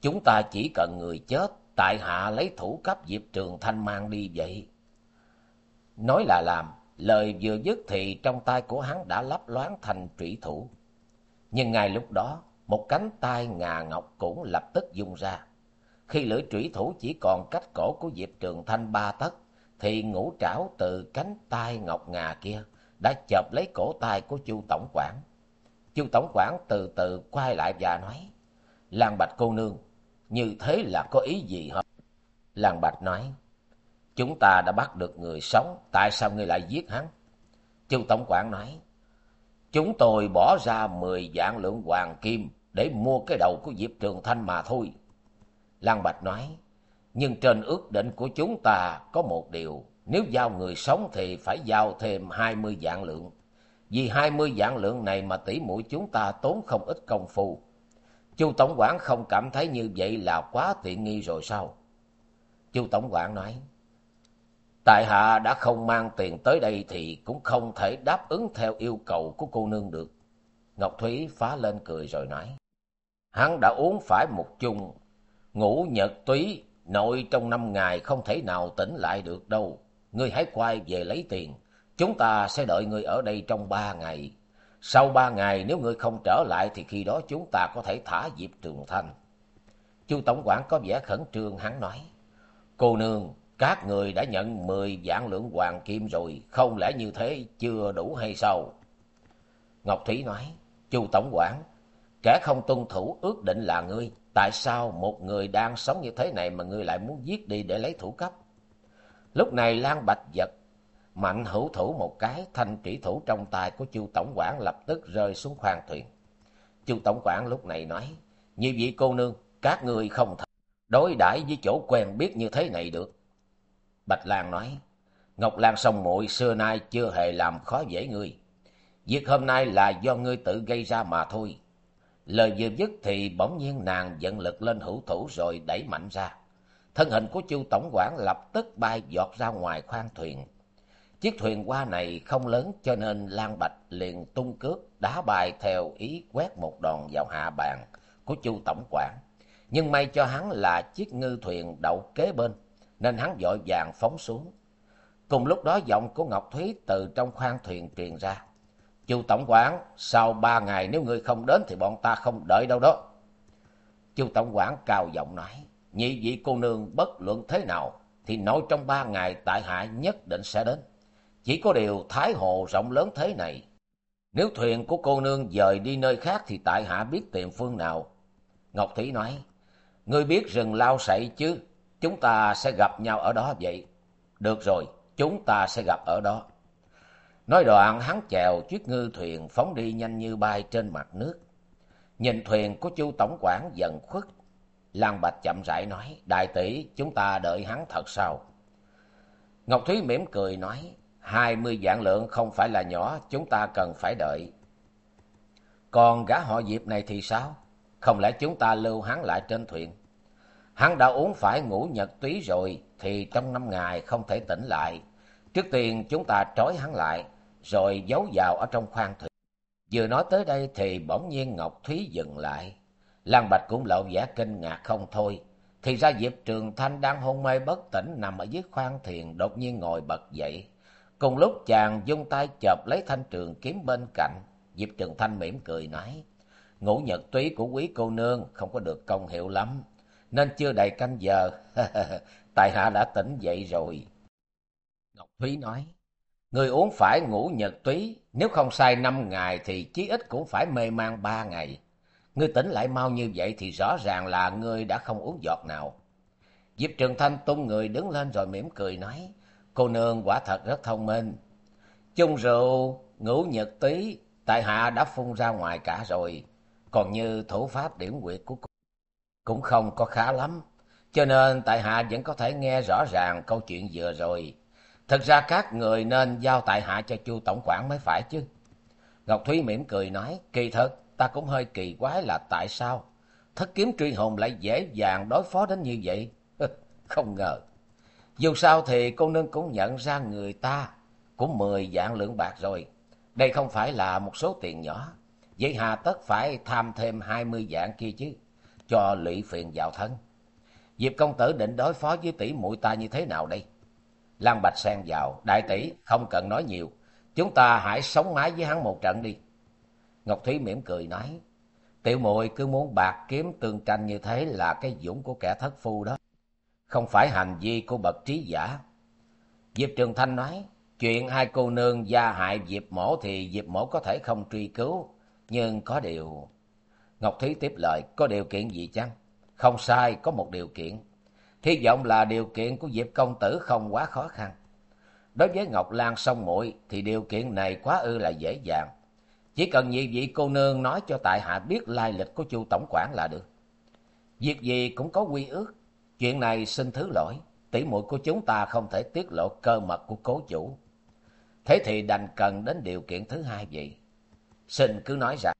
chúng ta chỉ cần người chết, tại hạ lấy thủ cấp Diệp Trường Thanh mang đi vậy. Nói là làm, lời vừa dứt thì trong tay của hắn đã lấp loáng thành trụy thủ. Nhưng ngay lúc đó, một cánh tay ngà ngọc cũng lập tức dung ra. Khi lưỡi trủy thủ chỉ còn cách cổ của Diệp Trường Thanh ba tấc, thì ngũ trảo từ cánh tay ngọc ngà kia đã chộp lấy cổ tay của Chu tổng quản. Chu tổng quản từ từ quay lại và nói: "Lan Bạch cô nương, như thế là có ý gì hả?" Lan Bạch nói: Chúng ta đã bắt được người sống, tại sao ngươi lại giết hắn? Chu Tổng quản nói, chúng tôi bỏ ra mười vạn lượng hoàng kim để mua cái đầu của Diệp Trường Thanh mà thôi. Lan Bạch nói, nhưng trên ước định của chúng ta có một điều, nếu giao người sống thì phải giao thêm hai mươi vạn lượng. Vì hai mươi vạn lượng này mà tỷ mũi chúng ta tốn không ít công phu. Chu Tổng quản không cảm thấy như vậy là quá tiện nghi rồi sao? Chu Tổng quản nói, Tại hạ đã không mang tiền tới đây thì cũng không thể đáp ứng theo yêu cầu của cô nương được. Ngọc Thúy phá lên cười rồi nói. Hắn đã uống phải một chung, Ngũ nhật túy, nội trong năm ngày không thể nào tỉnh lại được đâu. Ngươi hãy quay về lấy tiền, chúng ta sẽ đợi ngươi ở đây trong ba ngày. Sau ba ngày nếu ngươi không trở lại thì khi đó chúng ta có thể thả Diệp Trường Thanh. Chu Tổng quản có vẻ khẩn trương hắn nói. Cô nương, các người đã nhận mười vạn lượng hoàng kim rồi, không lẽ như thế chưa đủ hay sao? Ngọc Thúy nói, chu tổng quản, kẻ không tuân thủ ước định là ngươi, tại sao một người đang sống như thế này mà ngươi lại muốn giết đi để lấy thủ cấp? Lúc này Lan Bạch giật, mạnh hữu thủ một cái, thanh kỹ thủ trong tay của chu tổng quản lập tức rơi xuống khoang thuyền. chu tổng quản lúc này nói, như vị cô nương, các ngươi không thể đối đãi với chỗ quen biết như thế này được. Bạch Lan nói, Ngọc Lan sông muội xưa nay chưa hề làm khó dễ ngươi. Việc hôm nay là do ngươi tự gây ra mà thôi. Lời vừa dứt thì bỗng nhiên nàng dẫn lực lên hữu thủ rồi đẩy mạnh ra. Thân hình của chu tổng quản lập tức bay giọt ra ngoài khoang thuyền. Chiếc thuyền qua này không lớn cho nên Lan Bạch liền tung cước đá bài theo ý quét một đòn vào hạ bàn của chu tổng quản. Nhưng may cho hắn là chiếc ngư thuyền đậu kế bên, nên hắn vội vàng phóng xuống. Cùng lúc đó giọng của Ngọc Thúy từ trong khoang thuyền truyền ra. Chu Tổng quản, sau ba ngày nếu ngươi không đến thì bọn ta không đợi đâu đó. Chu Tổng quản cao giọng nói, nhị vị cô nương bất luận thế nào thì nội trong ba ngày tại hạ nhất định sẽ đến. Chỉ có điều Thái Hồ rộng lớn thế này. Nếu thuyền của cô nương dời đi nơi khác thì tại hạ biết tìm phương nào. Ngọc Thủy nói, ngươi biết rừng lao sậy chứ, chúng ta sẽ gặp nhau ở đó vậy. Được rồi, chúng ta sẽ gặp ở đó. Nói đoạn hắn chèo chiếc ngư thuyền phóng đi nhanh như bay trên mặt nước. Nhìn thuyền của chu tổng quản dần khuất. Lan Bạch chậm rãi nói, đại tỷ chúng ta đợi hắn thật sao? Ngọc Thúy mỉm cười nói, hai mươi vạn lượng không phải là nhỏ, chúng ta cần phải đợi. Còn gã họ Diệp này thì sao? Không lẽ chúng ta lưu hắn lại trên thuyền? Hắn đã uống phải ngủ nhật túy rồi, thì trong năm ngày không thể tỉnh lại. Trước tiên chúng ta trói hắn lại, rồi giấu vào ở trong khoang thuyền. Vừa nói tới đây thì bỗng nhiên Ngọc Thúy dừng lại. Lan Bạch cũng lộ vẻ kinh ngạc không thôi. Thì ra Diệp Trường Thanh đang hôn mê bất tỉnh nằm ở dưới khoang thuyền, đột nhiên ngồi bật dậy. Cùng lúc chàng dung tay chộp lấy thanh trường kiếm bên cạnh. Diệp Trường Thanh mỉm cười nói. Ngũ nhật túy của quý cô nương không có được công hiệu lắm. Nên chưa đầy canh giờ. Tài hạ đã tỉnh dậy rồi. Ngọc Thúy nói. Người uống phải ngủ nhật túy, nếu không sai năm ngày thì chí ít cũng phải mê man ba ngày. Ngươi tỉnh lại mau như vậy thì rõ ràng là ngươi đã không uống giọt nào. Diệp Trường Thanh tung người đứng lên rồi mỉm cười nói, cô nương quả thật rất thông minh. Chung rượu, ngủ nhật túy, tại hạ đã phun ra ngoài cả rồi, còn như thủ pháp điểm quyệt của cô cũng không có khá lắm. Cho nên tại hạ vẫn có thể nghe rõ ràng câu chuyện vừa rồi. Thật ra các người nên giao tại hạ cho chu tổng quản mới phải chứ. Ngọc Thúy mỉm cười nói, kỳ thật, ta cũng hơi kỳ quái là tại sao thất kiếm truy hồn lại dễ dàng đối phó đến như vậy. Không ngờ. Dù sao thì cô nương cũng nhận ra người ta cũng mười vạn lượng bạc rồi. Đây không phải là một số tiền nhỏ. Vậy hà tất phải tham thêm hai mươi vạn kia chứ, cho lụy phiền vào thân. Diệp công tử định đối phó với tỷ muội ta như thế nào đây? Lan Bạch sen vào, đại tỷ, không cần nói nhiều. Chúng ta hãy sống mái với hắn một trận đi. Ngọc Thúy mỉm cười nói, tiểu muội cứ muốn bạc kiếm tương tranh như thế là cái dũng của kẻ thất phu đó. Không phải hành vi của bậc trí giả. Diệp Trường Thanh nói, chuyện hai cô nương gia hại Diệp Mổ thì Diệp Mổ có thể không truy cứu. Nhưng có điều... Ngọc Thúy tiếp lời, có điều kiện gì chăng? Không sai, có một điều kiện. Hy vọng là điều kiện của Diệp công tử không quá khó khăn. Đối với Ngọc Lan sông muội thì điều kiện này quá ư là dễ dàng. Chỉ cần nhị vị cô nương nói cho tại hạ biết lai lịch của chu tổng quản là được. Việc gì cũng có quy ước. Chuyện này xin thứ lỗi. Tỷ muội của chúng ta không thể tiết lộ cơ mật của cố chủ. Thế thì đành cần đến điều kiện thứ hai vậy. Xin cứ nói rằng,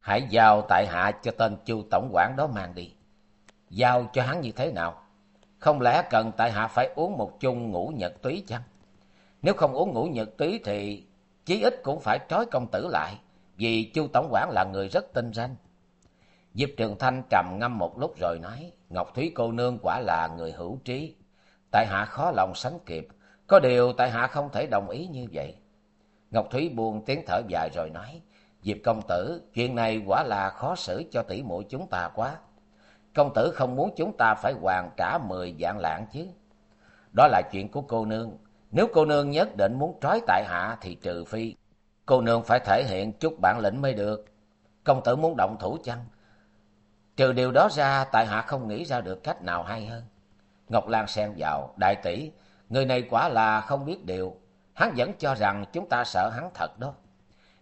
hãy giao tại hạ cho tên chu tổng quản đó mang đi. Giao cho hắn như thế nào? Không lẽ cần tại hạ phải uống một chung ngũ nhật túy chăng? Nếu không uống ngũ nhật túy thì chí ít cũng phải trói công tử lại, vì chu tổng quản là người rất tinh ranh Diệp Trường Thanh trầm ngâm một lúc rồi nói, Ngọc Thúy cô nương quả là người hữu trí. Tại hạ khó lòng sánh kịp, có điều tại hạ không thể đồng ý như vậy. Ngọc Thúy buông tiếng thở dài rồi nói, Diệp công tử, chuyện này quả là khó xử cho tỷ muội chúng ta quá. Công tử không muốn chúng ta phải hoàn trả mười vạn lạng chứ. Đó là chuyện của cô nương. Nếu cô nương nhất định muốn trói tại hạ thì trừ phi. Cô nương phải thể hiện chút bản lĩnh mới được. Công tử muốn động thủ chăng? Trừ điều đó ra, tại hạ không nghĩ ra được cách nào hay hơn. Ngọc Lan xen vào, đại tỷ, người này quả là không biết điều. Hắn vẫn cho rằng chúng ta sợ hắn thật đó.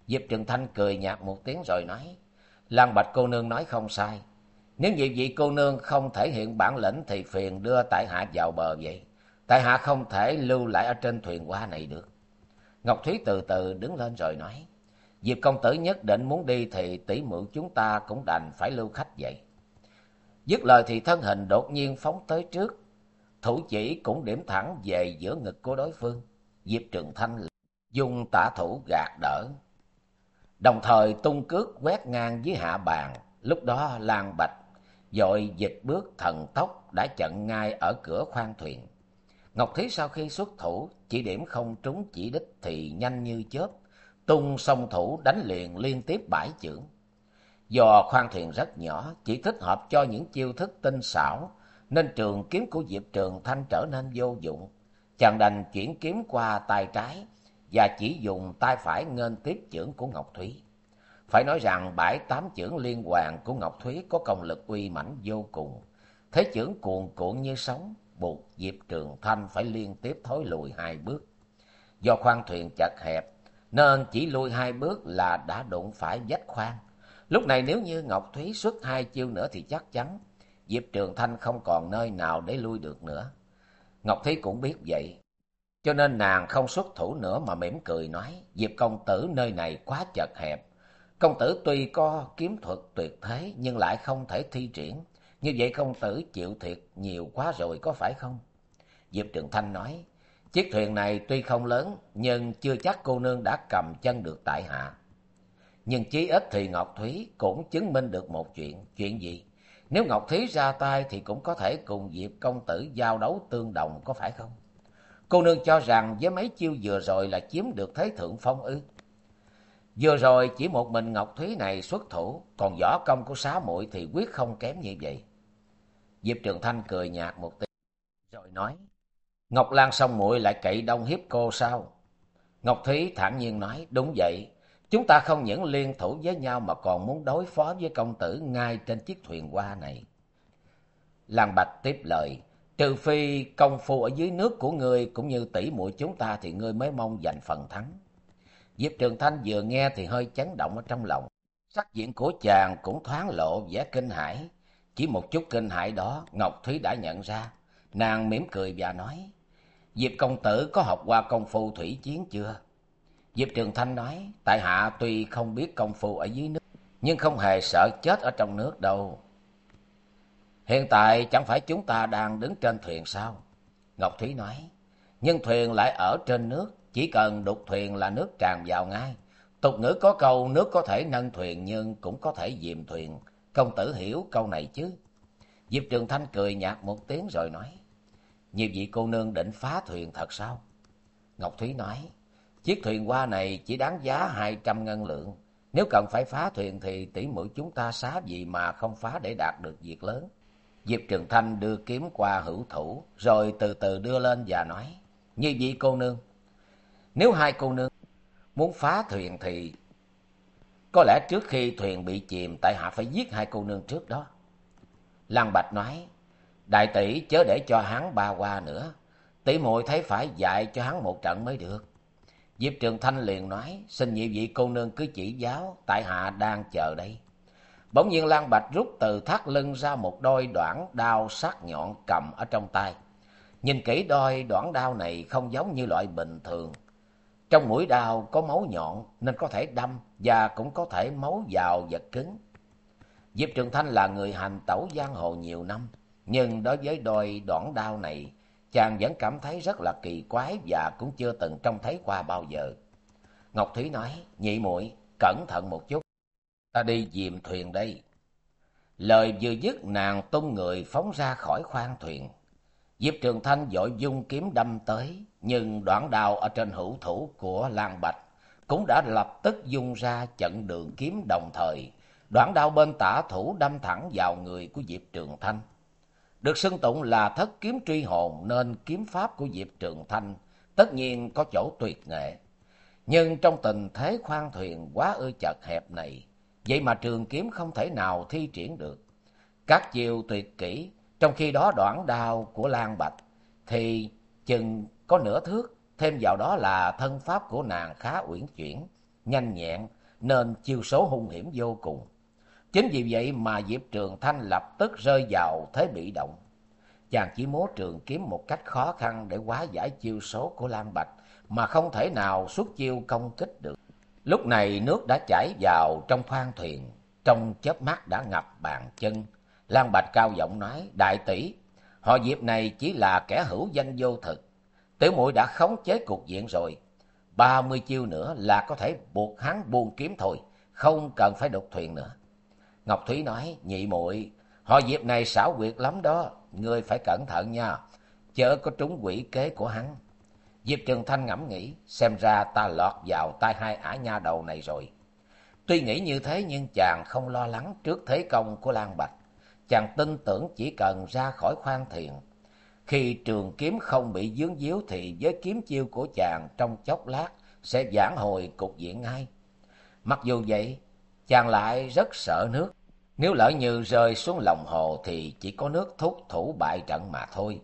Diệp trường Thanh cười nhạt một tiếng rồi nói, Lan Bạch cô nương nói không sai. Nếu như vị cô nương không thể hiện bản lĩnh thì phiền đưa tại hạ vào bờ vậy. Tại hạ không thể lưu lại ở trên thuyền qua này được. Ngọc Thúy từ từ đứng lên rồi nói, Diệp công tử nhất định muốn đi thì tỷ muội chúng ta cũng đành phải lưu khách vậy. Dứt lời thì thân hình đột nhiên phóng tới trước, thủ chỉ cũng điểm thẳng về giữa ngực của đối phương. Diệp Trường Thanh dùng tả thủ gạt đỡ. Đồng thời tung cước quét ngang dưới hạ bàn, lúc đó Lan Bạch dội dịch bước thần tốc đã chặn ngay ở cửa khoang thuyền. Ngọc Thí sau khi xuất thủ, chỉ điểm không trúng chỉ đích thì nhanh như chớp, tung song thủ đánh liền liên tiếp bãi chưởng. Do khoang thuyền rất nhỏ, chỉ thích hợp cho những chiêu thức tinh xảo, nên trường kiếm của Diệp Trường Thanh trở nên vô dụng. Chàng đành chuyển kiếm qua tay trái và chỉ dùng tay phải nghênh tiếp chưởng của Ngọc Thúy. Phải nói rằng bãi tám chưởng liên hoàn của Ngọc Thúy có công lực uy mãnh vô cùng. Thế chưởng cuồn cuộn như sóng, buộc Diệp Trường Thanh phải liên tiếp thối lùi hai bước. Do khoang thuyền chật hẹp, nên chỉ lùi hai bước là đã đụng phải vách khoang. Lúc này nếu như Ngọc Thúy xuất hai chiêu nữa thì chắc chắn Diệp Trường Thanh không còn nơi nào để lui được nữa. Ngọc Thúy cũng biết vậy. Cho nên nàng không xuất thủ nữa mà mỉm cười nói, Diệp công tử nơi này quá chật hẹp. Công tử tuy có kiếm thuật tuyệt thế nhưng lại không thể thi triển. Như vậy công tử chịu thiệt nhiều quá rồi có phải không? Diệp Trường Thanh nói, chiếc thuyền này tuy không lớn nhưng chưa chắc cô nương đã cầm chân được tại hạ. Nhưng chí ít thì Ngọc Thúy cũng chứng minh được một chuyện. Chuyện gì? Nếu Ngọc Thúy ra tay thì cũng có thể cùng Diệp công tử giao đấu tương đồng có phải không? Cô nương cho rằng với mấy chiêu vừa rồi là chiếm được thế thượng phong ư? Vừa rồi chỉ một mình Ngọc Thúy này xuất thủ, còn võ công của sáu muội thì quyết không kém như vậy. Diệp Trường Thanh cười nhạt một tiếng, rồi nói, Ngọc Lan song muội lại cậy đông hiếp cô sao? Ngọc Thúy thản nhiên nói, đúng vậy, chúng ta không những liên thủ với nhau mà còn muốn đối phó với công tử ngay trên chiếc thuyền hoa này. Lan Bạch tiếp lời, trừ phi công phu ở dưới nước của ngươi cũng như tỷ muội chúng ta thì ngươi mới mong giành phần thắng. Diệp Trường Thanh vừa nghe thì hơi chấn động ở trong lòng. Sắc diện của chàng cũng thoáng lộ vẻ kinh hãi. Chỉ một chút kinh hãi đó, Ngọc Thúy đã nhận ra. Nàng mỉm cười và nói, Diệp công tử có học qua công phu thủy chiến chưa? Diệp Trường Thanh nói, tại hạ tuy không biết công phu ở dưới nước, nhưng không hề sợ chết ở trong nước đâu. Hiện tại chẳng phải chúng ta đang đứng trên thuyền sao? Ngọc Thúy nói, nhưng thuyền lại ở trên nước, chỉ cần đục thuyền là nước tràn vào ngay. Tục ngữ có câu nước có thể nâng thuyền nhưng cũng có thể dìm thuyền. Công tử hiểu câu này chứ? Diệp Trường Thanh cười nhạt một tiếng rồi nói. Nhiều vị cô nương định phá thuyền thật sao? Ngọc Thúy nói. Chiếc thuyền qua này chỉ đáng giá hai trăm ngân lượng. Nếu cần phải phá thuyền thì tỷ muội chúng ta xá gì mà không phá để đạt được việc lớn. Diệp Trường Thanh đưa kiếm qua hữu thủ, rồi từ từ đưa lên và nói. Như vị cô nương, nếu hai cô nương muốn phá thuyền thì có lẽ trước khi thuyền bị chìm tại hạ phải giết hai cô nương trước đó. Lăng Bạch nói, đại tỷ chớ để cho hắn ba qua nữa, tỷ muội thấy phải dạy cho hắn một trận mới được. Diệp Trường Thanh liền nói, xin nhị vị cô nương cứ chỉ giáo, tại hạ đang chờ đây. Bỗng nhiên Lan Bạch rút từ thắt lưng ra một đôi đoạn đao sắc nhọn cầm ở trong tay. Nhìn kỹ đôi đoạn đao này không giống như loại bình thường, trong mũi đao có máu nhọn nên có thể đâm và cũng có thể máu vào vật cứng. Diệp Trường Thanh là người hành tẩu giang hồ nhiều năm, nhưng đối với đôi đoạn đao này, chàng vẫn cảm thấy rất là kỳ quái và cũng chưa từng trông thấy qua bao giờ. Ngọc Thúy nói, nhị muội cẩn thận một chút, ta đi dìm thuyền đây. Lời vừa dứt nàng tung người phóng ra khỏi khoang thuyền. Diệp Trường Thanh dội dung kiếm đâm tới, nhưng đoạn đào ở trên hữu thủ của Lan Bạch cũng đã lập tức dung ra chặn đường kiếm đồng thời. Đoạn đao bên tả thủ đâm thẳng vào người của Diệp Trường Thanh. được xưng tụng là thất kiếm truy hồn nên kiếm pháp của Diệp Trường Thanh tất nhiên có chỗ tuyệt nghệ. Nhưng trong tình thế khoan thuyền quá ư chật hẹp này, vậy mà trường kiếm không thể nào thi triển được. Các chiều tuyệt kỹ, trong khi đó đoạn đao của Lan Bạch thì chừng có nửa thước, thêm vào đó là thân pháp của nàng khá uyển chuyển, nhanh nhẹn nên chiêu số hung hiểm vô cùng. Chính vì vậy mà Diệp Trường Thanh lập tức rơi vào thế bị động. Chàng chỉ múa trường kiếm một cách khó khăn để hóa giải chiêu số của Lan Bạch mà không thể nào xuất chiêu công kích được. Lúc này nước đã chảy vào trong khoang thuyền, trong chớp mắt đã ngập bàn chân. Lan Bạch cao giọng nói, đại tỷ, họ Diệp này chỉ là kẻ hữu danh vô thực. Tiểu muội đã khống chế cục diện rồi, ba mươi chiêu nữa là có thể buộc hắn buông kiếm thôi, không cần phải đục thuyền nữa. Ngọc Thúy nói, nhị muội họ Diệp này xảo quyệt lắm đó, ngươi phải cẩn thận nha, chớ có trúng quỷ kế của hắn. Diệp Trường Thanh ngẫm nghĩ, xem ra ta lọt vào tay hai ả nha đầu này rồi. Tuy nghĩ như thế nhưng chàng không lo lắng trước thế công của Lan Bạch. Chàng tin tưởng chỉ cần ra khỏi khoan thiền. Khi trường kiếm không bị dướng díu thì với kiếm chiêu của chàng trong chốc lát sẽ giảng hồi cục diện ngay. Mặc dù vậy, chàng lại rất sợ nước. Nếu lỡ như rơi xuống lòng hồ thì chỉ có nước thúc thủ bại trận mà thôi.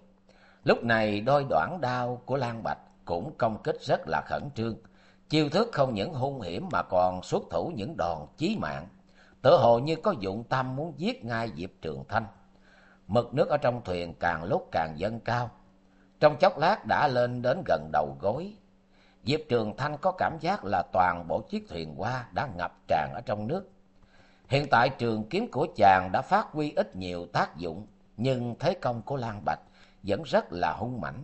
Lúc này đôi đoạn đao của Lan Bạch cũng công kích rất là khẩn trương. Chiêu thức không những hung hiểm mà còn xuất thủ những đòn chí mạng. Tự hồ như có dụng tâm muốn giết ngay Diệp Trường Thanh. Mực nước ở trong thuyền càng lúc càng dâng cao. Trong chốc lát đã lên đến gần đầu gối. Diệp Trường Thanh có cảm giác là toàn bộ chiếc thuyền hoa đã ngập tràn ở trong nước. Hiện tại trường kiếm của chàng đã phát huy ít nhiều tác dụng, nhưng thế công của Lan Bạch vẫn rất là hung mãnh.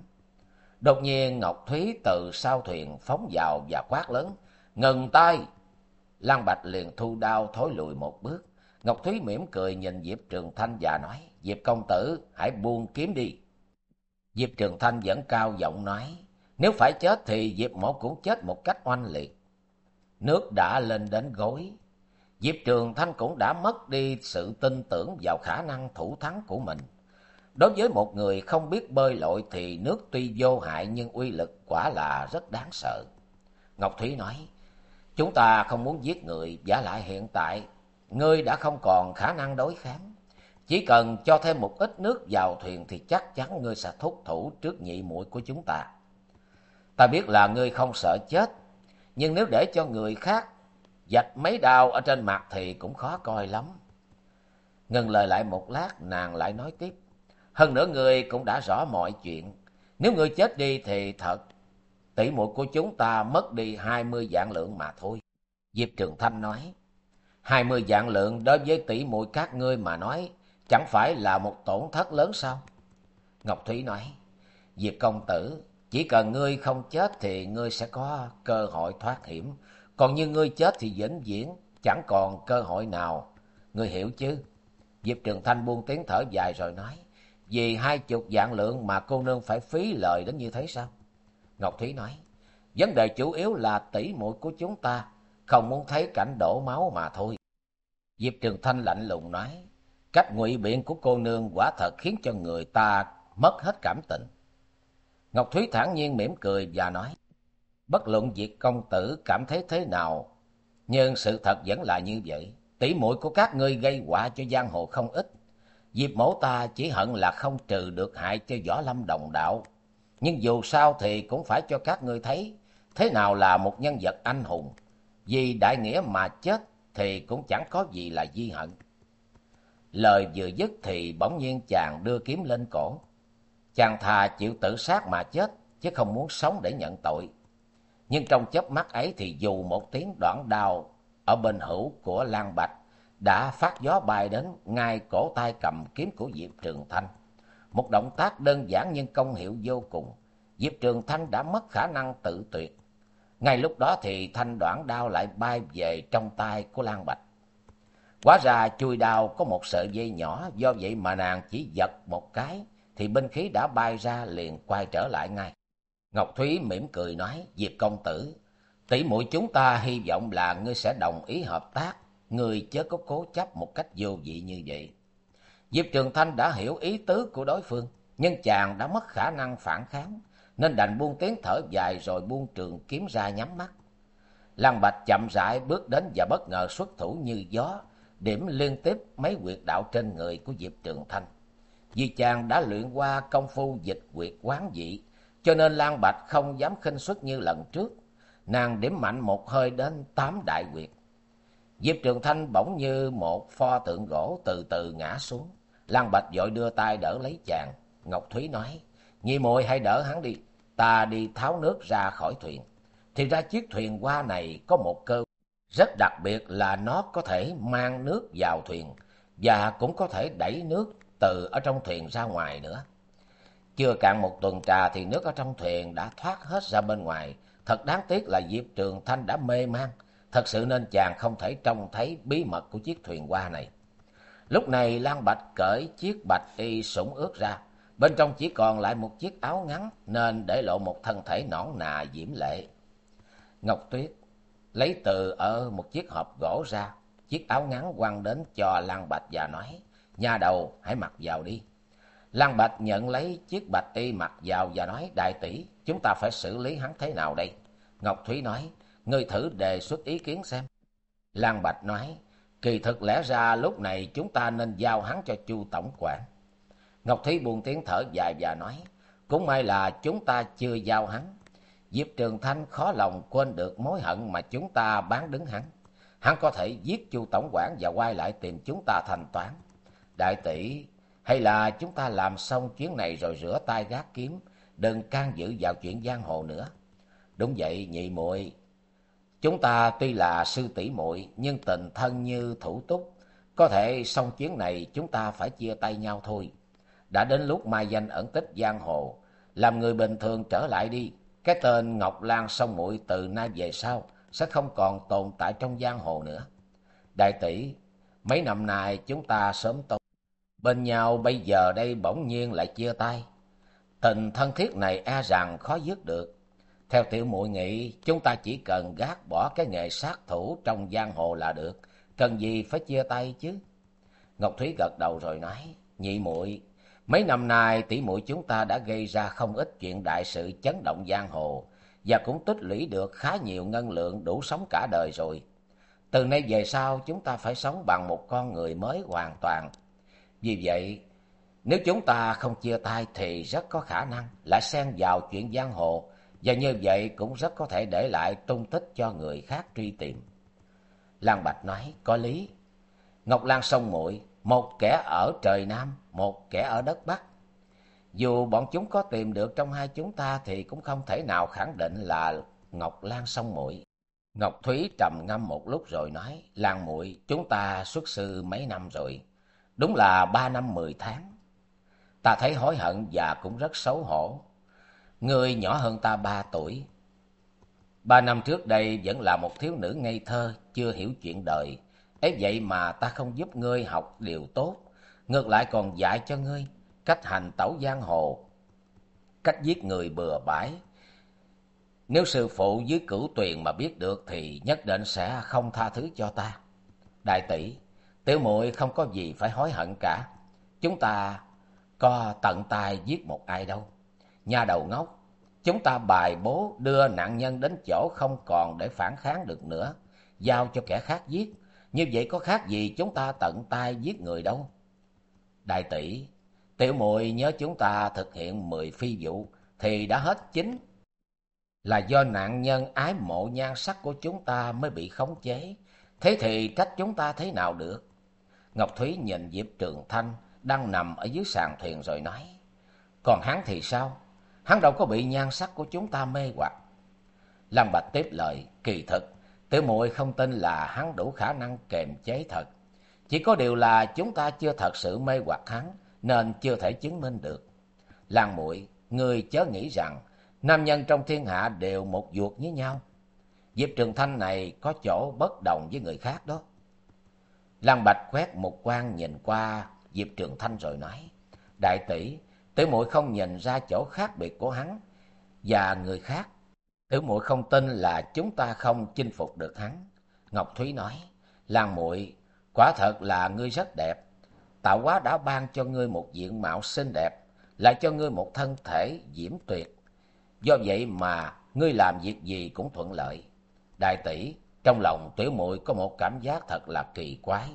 Đột nhiên Ngọc Thúy từ sau thuyền phóng vào và quát lớn, ngừng tay! Lan Bạch liền thu đao thối lùi một bước. Ngọc Thúy mỉm cười nhìn Diệp Trường Thanh và nói, Diệp công tử, hãy buông kiếm đi. Diệp Trường Thanh vẫn cao giọng nói, nếu phải chết thì Diệp mổ cũng chết một cách oanh liệt. Nước đã lên đến gối. Diệp Trường Thanh cũng đã mất đi sự tin tưởng vào khả năng thủ thắng của mình. Đối với một người không biết bơi lội thì nước tuy vô hại nhưng uy lực quả là rất đáng sợ. Ngọc Thúy nói, chúng ta không muốn giết người, giả lại hiện tại, ngươi đã không còn khả năng đối kháng. Chỉ cần cho thêm một ít nước vào thuyền thì chắc chắn ngươi sẽ thúc thủ trước nhị muội của chúng ta. Ta biết là ngươi không sợ chết, nhưng nếu để cho người khác dạch mấy đao ở trên mặt thì cũng khó coi lắm. Ngừng lời lại một lát, nàng lại nói tiếp. Hơn nữa ngươi cũng đã rõ mọi chuyện. Nếu ngươi chết đi thì thật, tỷ muội của chúng ta mất đi hai mươi vạn lượng mà thôi. Diệp Trường Thanh nói, hai mươi vạn lượng đối với tỷ muội các ngươi mà nói, chẳng phải là một tổn thất lớn sao? Ngọc Thúy nói, Diệp công tử, chỉ cần ngươi không chết thì ngươi sẽ có cơ hội thoát hiểm. Còn như ngươi chết thì vĩnh viễn, chẳng còn cơ hội nào. Ngươi hiểu chứ? Diệp Trường Thanh buông tiếng thở dài rồi nói, vì hai chục vạn lượng mà cô nương phải phí lời đến như thế sao? Ngọc Thúy nói, vấn đề chủ yếu là tỷ muội của chúng ta không muốn thấy cảnh đổ máu mà thôi. Diệp Trường Thanh lạnh lùng nói, cách ngụy biện của cô nương quả thật khiến cho người ta mất hết cảm tình. Ngọc Thúy thản nhiên mỉm cười và nói, bất luận việc công tử cảm thấy thế nào, nhưng sự thật vẫn là như vậy. Tỷ muội của các ngươi gây họa cho giang hồ không ít. Diệp mẫu ta chỉ hận là không trừ được hại cho võ lâm đồng đạo. Nhưng dù sao thì cũng phải cho các ngươi thấy thế nào là một nhân vật anh hùng. Vì đại nghĩa mà chết thì cũng chẳng có gì là di hận. Lời vừa dứt thì bỗng nhiên chàng đưa kiếm lên cổ. Chàng thà chịu tự sát mà chết, chứ không muốn sống để nhận tội. Nhưng trong chớp mắt ấy thì dù một tiếng đoạn đao ở bên hữu của Lan Bạch đã phát gió bay đến ngay cổ tay cầm kiếm của Diệp Trường Thanh. Một động tác đơn giản nhưng công hiệu vô cùng. Diệp Trường Thanh đã mất khả năng tự tuyệt. Ngay lúc đó thì thanh đoạn đao lại bay về trong tay của Lan Bạch. Quá ra chui đao có một sợi dây nhỏ, do vậy mà nàng chỉ giật một cái, thì binh khí đã bay ra liền quay trở lại ngay. Ngọc Thúy mỉm cười nói, Diệp công tử, tỷ muội chúng ta hy vọng là ngươi sẽ đồng ý hợp tác, ngươi chớ có cố chấp một cách vô vị như vậy. Diệp Trường Thanh đã hiểu ý tứ của đối phương, nhưng chàng đã mất khả năng phản kháng, nên đành buông tiếng thở dài rồi buông trường kiếm ra nhắm mắt. Lăng Bạch chậm rãi bước đến và bất ngờ xuất thủ như gió, điểm liên tiếp mấy quyệt đạo trên người của Diệp Trường Thanh. Vì chàng đã luyện qua công phu dịch quyệt quán dị, cho nên Lan Bạch không dám khinh suất như lần trước. Nàng điểm mạnh một hơi đến tám đại quyệt. Diệp Trường Thanh bỗng như một pho tượng gỗ từ từ ngã xuống. Lan Bạch vội đưa tay đỡ lấy chàng. Ngọc Thúy nói, Nhi muội hãy đỡ hắn đi, ta đi tháo nước ra khỏi thuyền. Thì ra chiếc thuyền qua này có một cơ rất đặc biệt là nó có thể mang nước vào thuyền và cũng có thể đẩy nước từ ở trong thuyền ra ngoài nữa. Chưa cạn một tuần trà thì nước ở trong thuyền đã thoát hết ra bên ngoài. Thật đáng tiếc là Diệp Trường Thanh đã mê man. Thật sự nên chàng không thể trông thấy bí mật của chiếc thuyền qua này. Lúc này Lan Bạch cởi chiếc bạch y sủng ướt ra. Bên trong chỉ còn lại một chiếc áo ngắn nên để lộ một thân thể nõn nà diễm lệ. Ngọc Tuyết lấy từ ở một chiếc hộp gỗ ra, chiếc áo ngắn quăng đến cho Lan Bạch và nói, nhà đầu hãy mặc vào đi. Lan Bạch nhận lấy chiếc bạch y mặc vào và nói, đại tỷ, chúng ta phải xử lý hắn thế nào đây? Ngọc Thúy nói, ngươi thử đề xuất ý kiến xem. Lan Bạch nói, kỳ thực lẽ ra lúc này chúng ta nên giao hắn cho chu tổng quản. Ngọc Thúy buồn tiếng thở dài và nói, cũng may là chúng ta chưa giao hắn. Diệp Trường Thanh khó lòng quên được mối hận mà chúng ta bán đứng hắn. Hắn có thể giết chu tổng quản và quay lại tìm chúng ta thanh toán. Đại tỷ, hay là chúng ta làm xong chuyến này rồi rửa tay gác kiếm, đừng can dự vào chuyện giang hồ nữa. Đúng vậy, nhị muội. Chúng ta tuy là sư tỷ muội nhưng tình thân như thủ túc, có thể xong chuyến này chúng ta phải chia tay nhau thôi. Đã đến lúc mai danh ẩn tích giang hồ, làm người bình thường trở lại đi. Cái tên Ngọc Lan song muội từ nay về sau sẽ không còn tồn tại trong giang hồ nữa. Đại tỷ, mấy năm nay chúng ta sớm tốt. Bên nhau bây giờ đây bỗng nhiên lại chia tay. Tình thân thiết này e rằng khó dứt được. Theo tiểu muội nghĩ, chúng ta chỉ cần gác bỏ cái nghề sát thủ trong giang hồ là được. Cần gì phải chia tay chứ? Ngọc Thúy gật đầu rồi nói, nhị muội mấy năm nay tỷ muội chúng ta đã gây ra không ít chuyện đại sự chấn động giang hồ và cũng tích lũy được khá nhiều ngân lượng đủ sống cả đời rồi. Từ nay về sau chúng ta phải sống bằng một con người mới hoàn toàn vì vậy, nếu chúng ta không chia tay thì rất có khả năng lại xen vào chuyện giang hồ, và như vậy cũng rất có thể để lại tung tích cho người khác truy tìm. Lan Bạch nói, có lý. Ngọc Lan sông muội một kẻ ở trời Nam, một kẻ ở đất Bắc. Dù bọn chúng có tìm được trong hai chúng ta thì cũng không thể nào khẳng định là Ngọc Lan sông muội. Ngọc Thúy trầm ngâm một lúc rồi nói, Lan muội chúng ta xuất sư mấy năm rồi, Đúng là ba năm mười tháng. Ta thấy hối hận và cũng rất xấu hổ. Ngươi nhỏ hơn ta ba tuổi. Ba năm trước đây vẫn là một thiếu nữ ngây thơ, chưa hiểu chuyện đời. ấy vậy mà ta không giúp ngươi học điều tốt. Ngược lại còn dạy cho ngươi cách hành tẩu giang hồ, cách giết người bừa bãi. Nếu sư phụ dưới cửu tuyền mà biết được thì nhất định sẽ không tha thứ cho ta. Đại tỷ, Tiểu muội không có gì phải hối hận cả. Chúng ta có tận tay giết một ai đâu. Nhà đầu ngốc, chúng ta bài bố đưa nạn nhân đến chỗ không còn để phản kháng được nữa. Giao cho kẻ khác giết. Như vậy có khác gì chúng ta tận tay giết người đâu. Đại tỷ, tiểu muội nhớ chúng ta thực hiện mười phi vụ thì đã hết chính. Là do nạn nhân ái mộ nhan sắc của chúng ta mới bị khống chế. Thế thì trách chúng ta thế nào được? Ngọc Thúy nhìn Diệp Trường Thanh đang nằm ở dưới sàn thuyền rồi nói. Còn hắn thì sao? Hắn đâu có bị nhan sắc của chúng ta mê hoặc. lăng Bạch tiếp lời, kỳ thực, tiểu muội không tin là hắn đủ khả năng kềm chế thật. Chỉ có điều là chúng ta chưa thật sự mê hoặc hắn, nên chưa thể chứng minh được. Lan muội người chớ nghĩ rằng nam nhân trong thiên hạ đều một ruột với nhau. Diệp Trường Thanh này có chỗ bất đồng với người khác đó. Lăng Bạch quét một quan nhìn qua Diệp Trường Thanh rồi nói, Đại tỷ, tiểu muội không nhìn ra chỗ khác biệt của hắn và người khác. Tiểu muội không tin là chúng ta không chinh phục được hắn. Ngọc Thúy nói, Lan muội quả thật là ngươi rất đẹp. tạo hóa đã ban cho ngươi một diện mạo xinh đẹp, lại cho ngươi một thân thể diễm tuyệt. Do vậy mà ngươi làm việc gì cũng thuận lợi. Đại tỷ, trong lòng tiểu muội có một cảm giác thật là kỳ quái.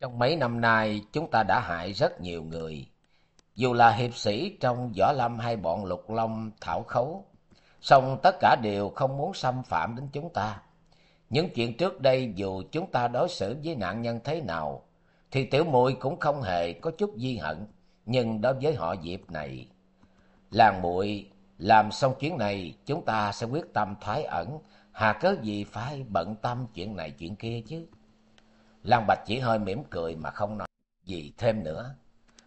Trong mấy năm nay, chúng ta đã hại rất nhiều người. Dù là hiệp sĩ trong võ lâm hay bọn lục long thảo khấu, song tất cả đều không muốn xâm phạm đến chúng ta. Những chuyện trước đây dù chúng ta đối xử với nạn nhân thế nào, thì tiểu muội cũng không hề có chút di hận. Nhưng đối với họ Diệp này, làng muội làm xong chuyến này, chúng ta sẽ quyết tâm thoái ẩn, hà cớ gì phải bận tâm chuyện này chuyện kia chứ. Lan Bạch chỉ hơi mỉm cười mà không nói gì thêm nữa.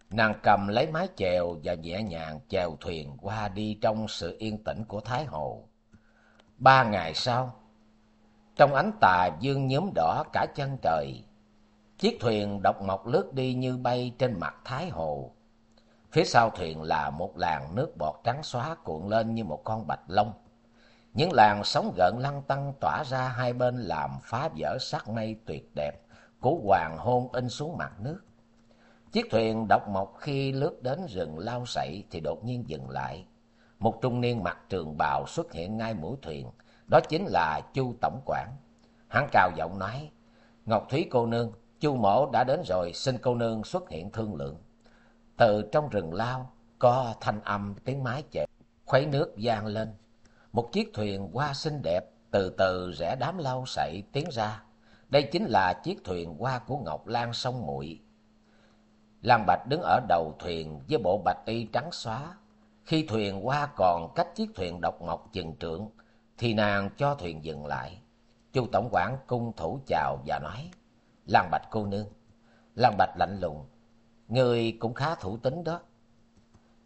Nàng cầm lấy mái chèo và nhẹ nhàng chèo thuyền qua đi trong sự yên tĩnh của Thái Hồ. Ba ngày sau, trong ánh tà dương nhóm đỏ cả chân trời, chiếc thuyền độc mộc lướt đi như bay trên mặt Thái Hồ. Phía sau thuyền là một làn nước bọt trắng xóa cuộn lên như một con bạch long. Những làn sóng gợn lăn tăng tỏa ra hai bên làm phá vỡ sắc mây tuyệt đẹp của hoàng hôn in xuống mặt nước. Chiếc thuyền độc mộc khi lướt đến rừng lao sậy thì đột nhiên dừng lại. Một trung niên mặc trường bào xuất hiện ngay mũi thuyền, đó chính là Chu Tổng quản. Hắn cao giọng nói, Ngọc Thúy cô nương, Chu mổ đã đến rồi, xin cô nương xuất hiện thương lượng. Từ trong rừng lao, có thanh âm tiếng mái chèo, khuấy nước vang lên. Một chiếc thuyền hoa xinh đẹp từ từ rẽ đám lau sậy tiến ra. Đây chính là chiếc thuyền hoa của Ngọc Lan sông muội. Lam Bạch đứng ở đầu thuyền với bộ bạch y trắng xóa. Khi thuyền qua còn cách chiếc thuyền độc mộc chừng trượng, thì nàng cho thuyền dừng lại. Chu Tổng quản cung thủ chào và nói, Lam Bạch cô nương. Lam Bạch lạnh lùng, người cũng khá thủ tính đó.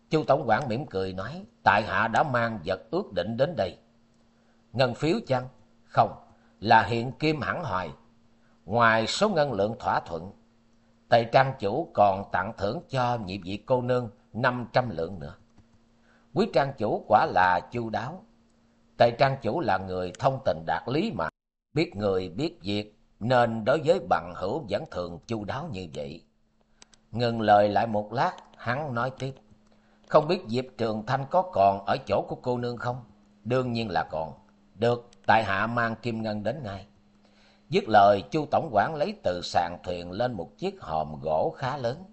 Chu Tổng quản mỉm cười nói, tại hạ đã mang vật ước định đến đây. Ngân phiếu chăng? Không, là hiện kim hẳn hoài. Ngoài số ngân lượng thỏa thuận, Tề Trang Chủ còn tặng thưởng cho nhị vị cô nương năm trăm lượng nữa. Quý Trang Chủ quả là chu đáo. Tề Trang Chủ là người thông tình đạt lý mà, biết người biết việc, nên đối với bằng hữu vẫn thường chu đáo như vậy. Ngừng lời lại một lát, hắn nói tiếp. Không biết Diệp Trường Thanh có còn ở chỗ của cô nương không? Đương nhiên là còn. Được, tại hạ mang kim ngân đến ngay. Dứt lời, Chu tổng quản lấy từ sàn thuyền lên một chiếc hòm gỗ khá lớn.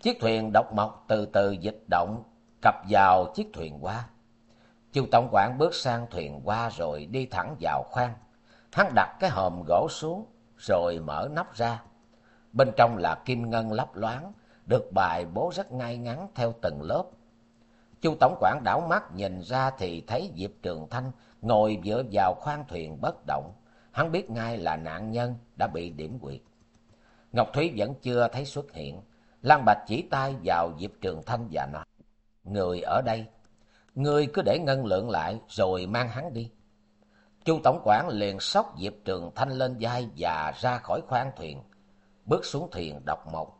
Chiếc thuyền độc mộc từ từ dịch động, cập vào chiếc thuyền qua. Chu tổng quản bước sang thuyền qua rồi đi thẳng vào khoang. Hắn đặt cái hòm gỗ xuống, rồi mở nắp ra. Bên trong là kim ngân lấp loáng, được bài bố rất ngay ngắn theo từng lớp. Chu tổng quản đảo mắt nhìn ra thì thấy Diệp Trường Thanh ngồi dựa vào khoang thuyền bất động. Hắn biết ngay là nạn nhân đã bị điểm quyệt. Ngọc Thúy vẫn chưa thấy xuất hiện. Lan Bạch chỉ tay vào Diệp Trường Thanh và nói, Người ở đây, người cứ để ngân lượng lại rồi mang hắn đi. Chu Tổng quản liền sóc Diệp Trường Thanh lên vai và ra khỏi khoang thuyền, bước xuống thuyền độc một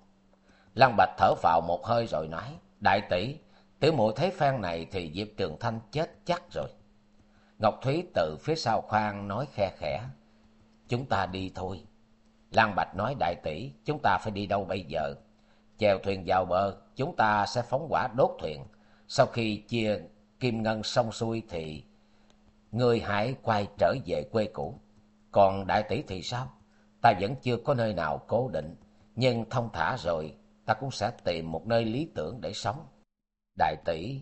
Lan Bạch thở vào một hơi rồi nói, Đại tỷ, tiểu muội thấy phan này thì Diệp Trường Thanh chết chắc rồi. Ngọc Thúy từ phía sau khoang nói khe khẽ, chúng ta đi thôi. Lan Bạch nói đại tỷ, chúng ta phải đi đâu bây giờ? Chèo thuyền vào bờ, chúng ta sẽ phóng quả đốt thuyền. Sau khi chia kim ngân xong xuôi thì người hãy quay trở về quê cũ. Còn đại tỷ thì sao? Ta vẫn chưa có nơi nào cố định, nhưng thông thả rồi, ta cũng sẽ tìm một nơi lý tưởng để sống. Đại tỷ,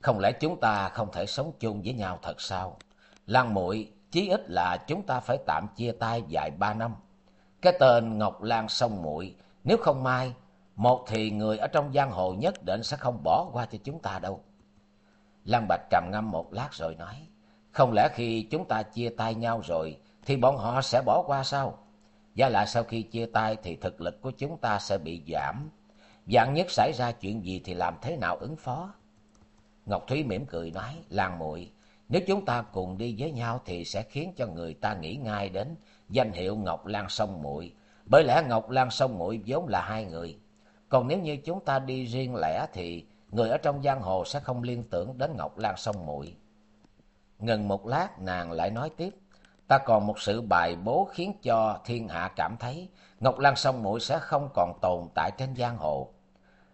không lẽ chúng ta không thể sống chung với nhau thật sao? Lan muội chí ít là chúng ta phải tạm chia tay vài ba năm. Cái tên Ngọc Lan sông muội nếu không mai, một thì người ở trong giang hồ nhất định sẽ không bỏ qua cho chúng ta đâu. Lan Bạch trầm ngâm một lát rồi nói, không lẽ khi chúng ta chia tay nhau rồi, thì bọn họ sẽ bỏ qua sao? Và lại sau khi chia tay thì thực lực của chúng ta sẽ bị giảm. Dạng nhất xảy ra chuyện gì thì làm thế nào ứng phó? Ngọc Thúy mỉm cười nói, Lan muội nếu chúng ta cùng đi với nhau thì sẽ khiến cho người ta nghĩ ngay đến danh hiệu Ngọc Lan Sông Muội, bởi lẽ Ngọc Lan Sông Muội vốn là hai người. Còn nếu như chúng ta đi riêng lẻ thì người ở trong giang hồ sẽ không liên tưởng đến Ngọc Lan Sông Muội. Ngừng một lát nàng lại nói tiếp, ta còn một sự bài bố khiến cho thiên hạ cảm thấy Ngọc Lan Sông Muội sẽ không còn tồn tại trên giang hồ.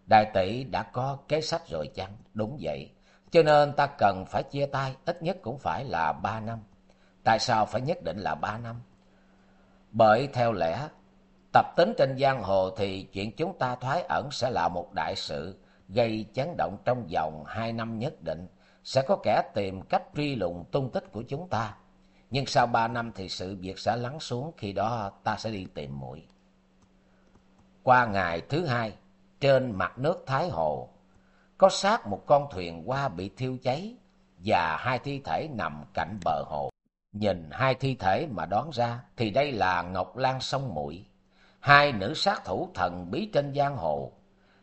Đại tỷ đã có kế sách rồi chăng? Đúng vậy. Cho nên ta cần phải chia tay, ít nhất cũng phải là ba năm. Tại sao phải nhất định là ba năm? Bởi theo lẽ, tập tính trên giang hồ thì chuyện chúng ta thoái ẩn sẽ là một đại sự, gây chấn động trong vòng hai năm nhất định. Sẽ có kẻ tìm cách truy lùng tung tích của chúng ta. Nhưng sau ba năm thì sự việc sẽ lắng xuống, khi đó ta sẽ đi tìm muội Qua ngày thứ hai, trên mặt nước Thái Hồ, có xác một con thuyền hoa bị thiêu cháy và hai thi thể nằm cạnh bờ hồ. Nhìn hai thi thể mà đoán ra thì đây là Ngọc Lan Sông Muội, hai nữ sát thủ thần bí trên giang hồ.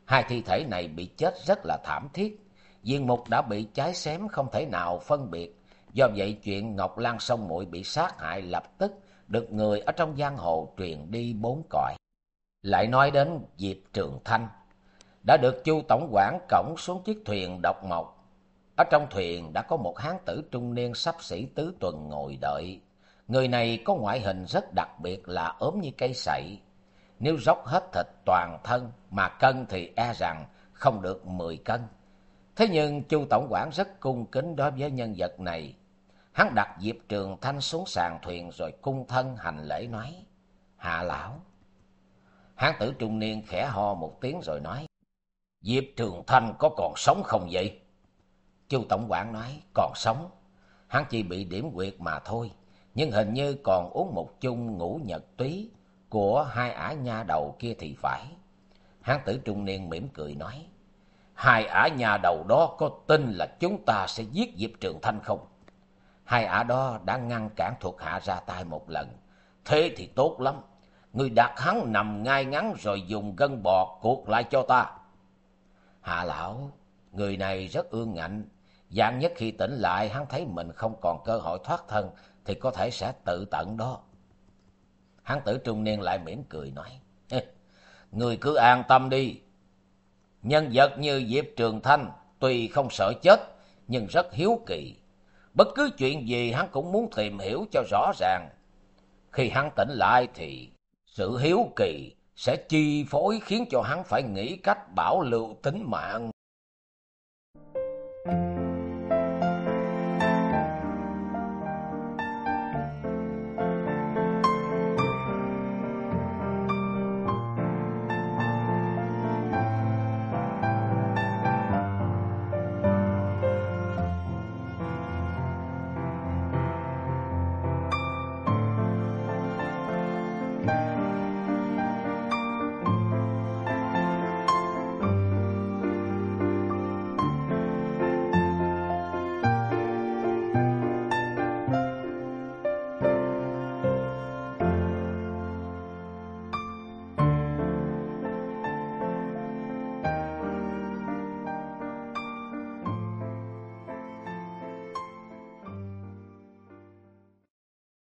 Hai thi thể này bị chết rất là thảm thiết, viên mục đã bị cháy xém không thể nào phân biệt. Do vậy chuyện Ngọc Lan Sông Muội bị sát hại lập tức được người ở trong giang hồ truyền đi bốn cõi. Lại nói đến Diệp Trường Thanh, đã được Chu tổng quản cổng xuống chiếc thuyền độc mộc. Ở trong thuyền đã có một hán tử trung niên sắp xỉ tứ tuần ngồi đợi. Người này có ngoại hình rất đặc biệt là ốm như cây sậy. Nếu dốc hết thịt toàn thân mà cân thì e rằng không được mười cân. Thế nhưng Chu tổng quản rất cung kính đối với nhân vật này. Hắn đặt Diệp Trường Thanh xuống sàn thuyền rồi cung thân hành lễ nói: "Hạ lão." Hán tử trung niên khẽ ho một tiếng rồi nói: Diệp Trường Thanh có còn sống không vậy? Chu Tổng quản nói, còn sống. Hắn chỉ bị điểm quyệt mà thôi, nhưng hình như còn uống một chung ngũ nhật túy của hai ả nha đầu kia thì phải. Hán tử trung niên mỉm cười nói, hai ả nhà đầu đó có tin là chúng ta sẽ giết Diệp Trường Thanh không? Hai ả đó đã ngăn cản thuộc hạ ra tay một lần. Thế thì tốt lắm. Người đặt hắn nằm ngay ngắn rồi dùng gân bò cuột lại cho ta. Hạ lão, người này rất ương ngạnh. Dạng nhất khi tỉnh lại, hắn thấy mình không còn cơ hội thoát thân, thì có thể sẽ tự tận đó. Hắn tử trung niên lại mỉm cười nói, Người cứ an tâm đi. Nhân vật như Diệp Trường Thanh, tuy không sợ chết, nhưng rất hiếu kỳ. Bất cứ chuyện gì hắn cũng muốn tìm hiểu cho rõ ràng. Khi hắn tỉnh lại thì sự hiếu kỳ sẽ chi phối khiến cho hắn phải nghĩ cách bảo lưu tính mạng.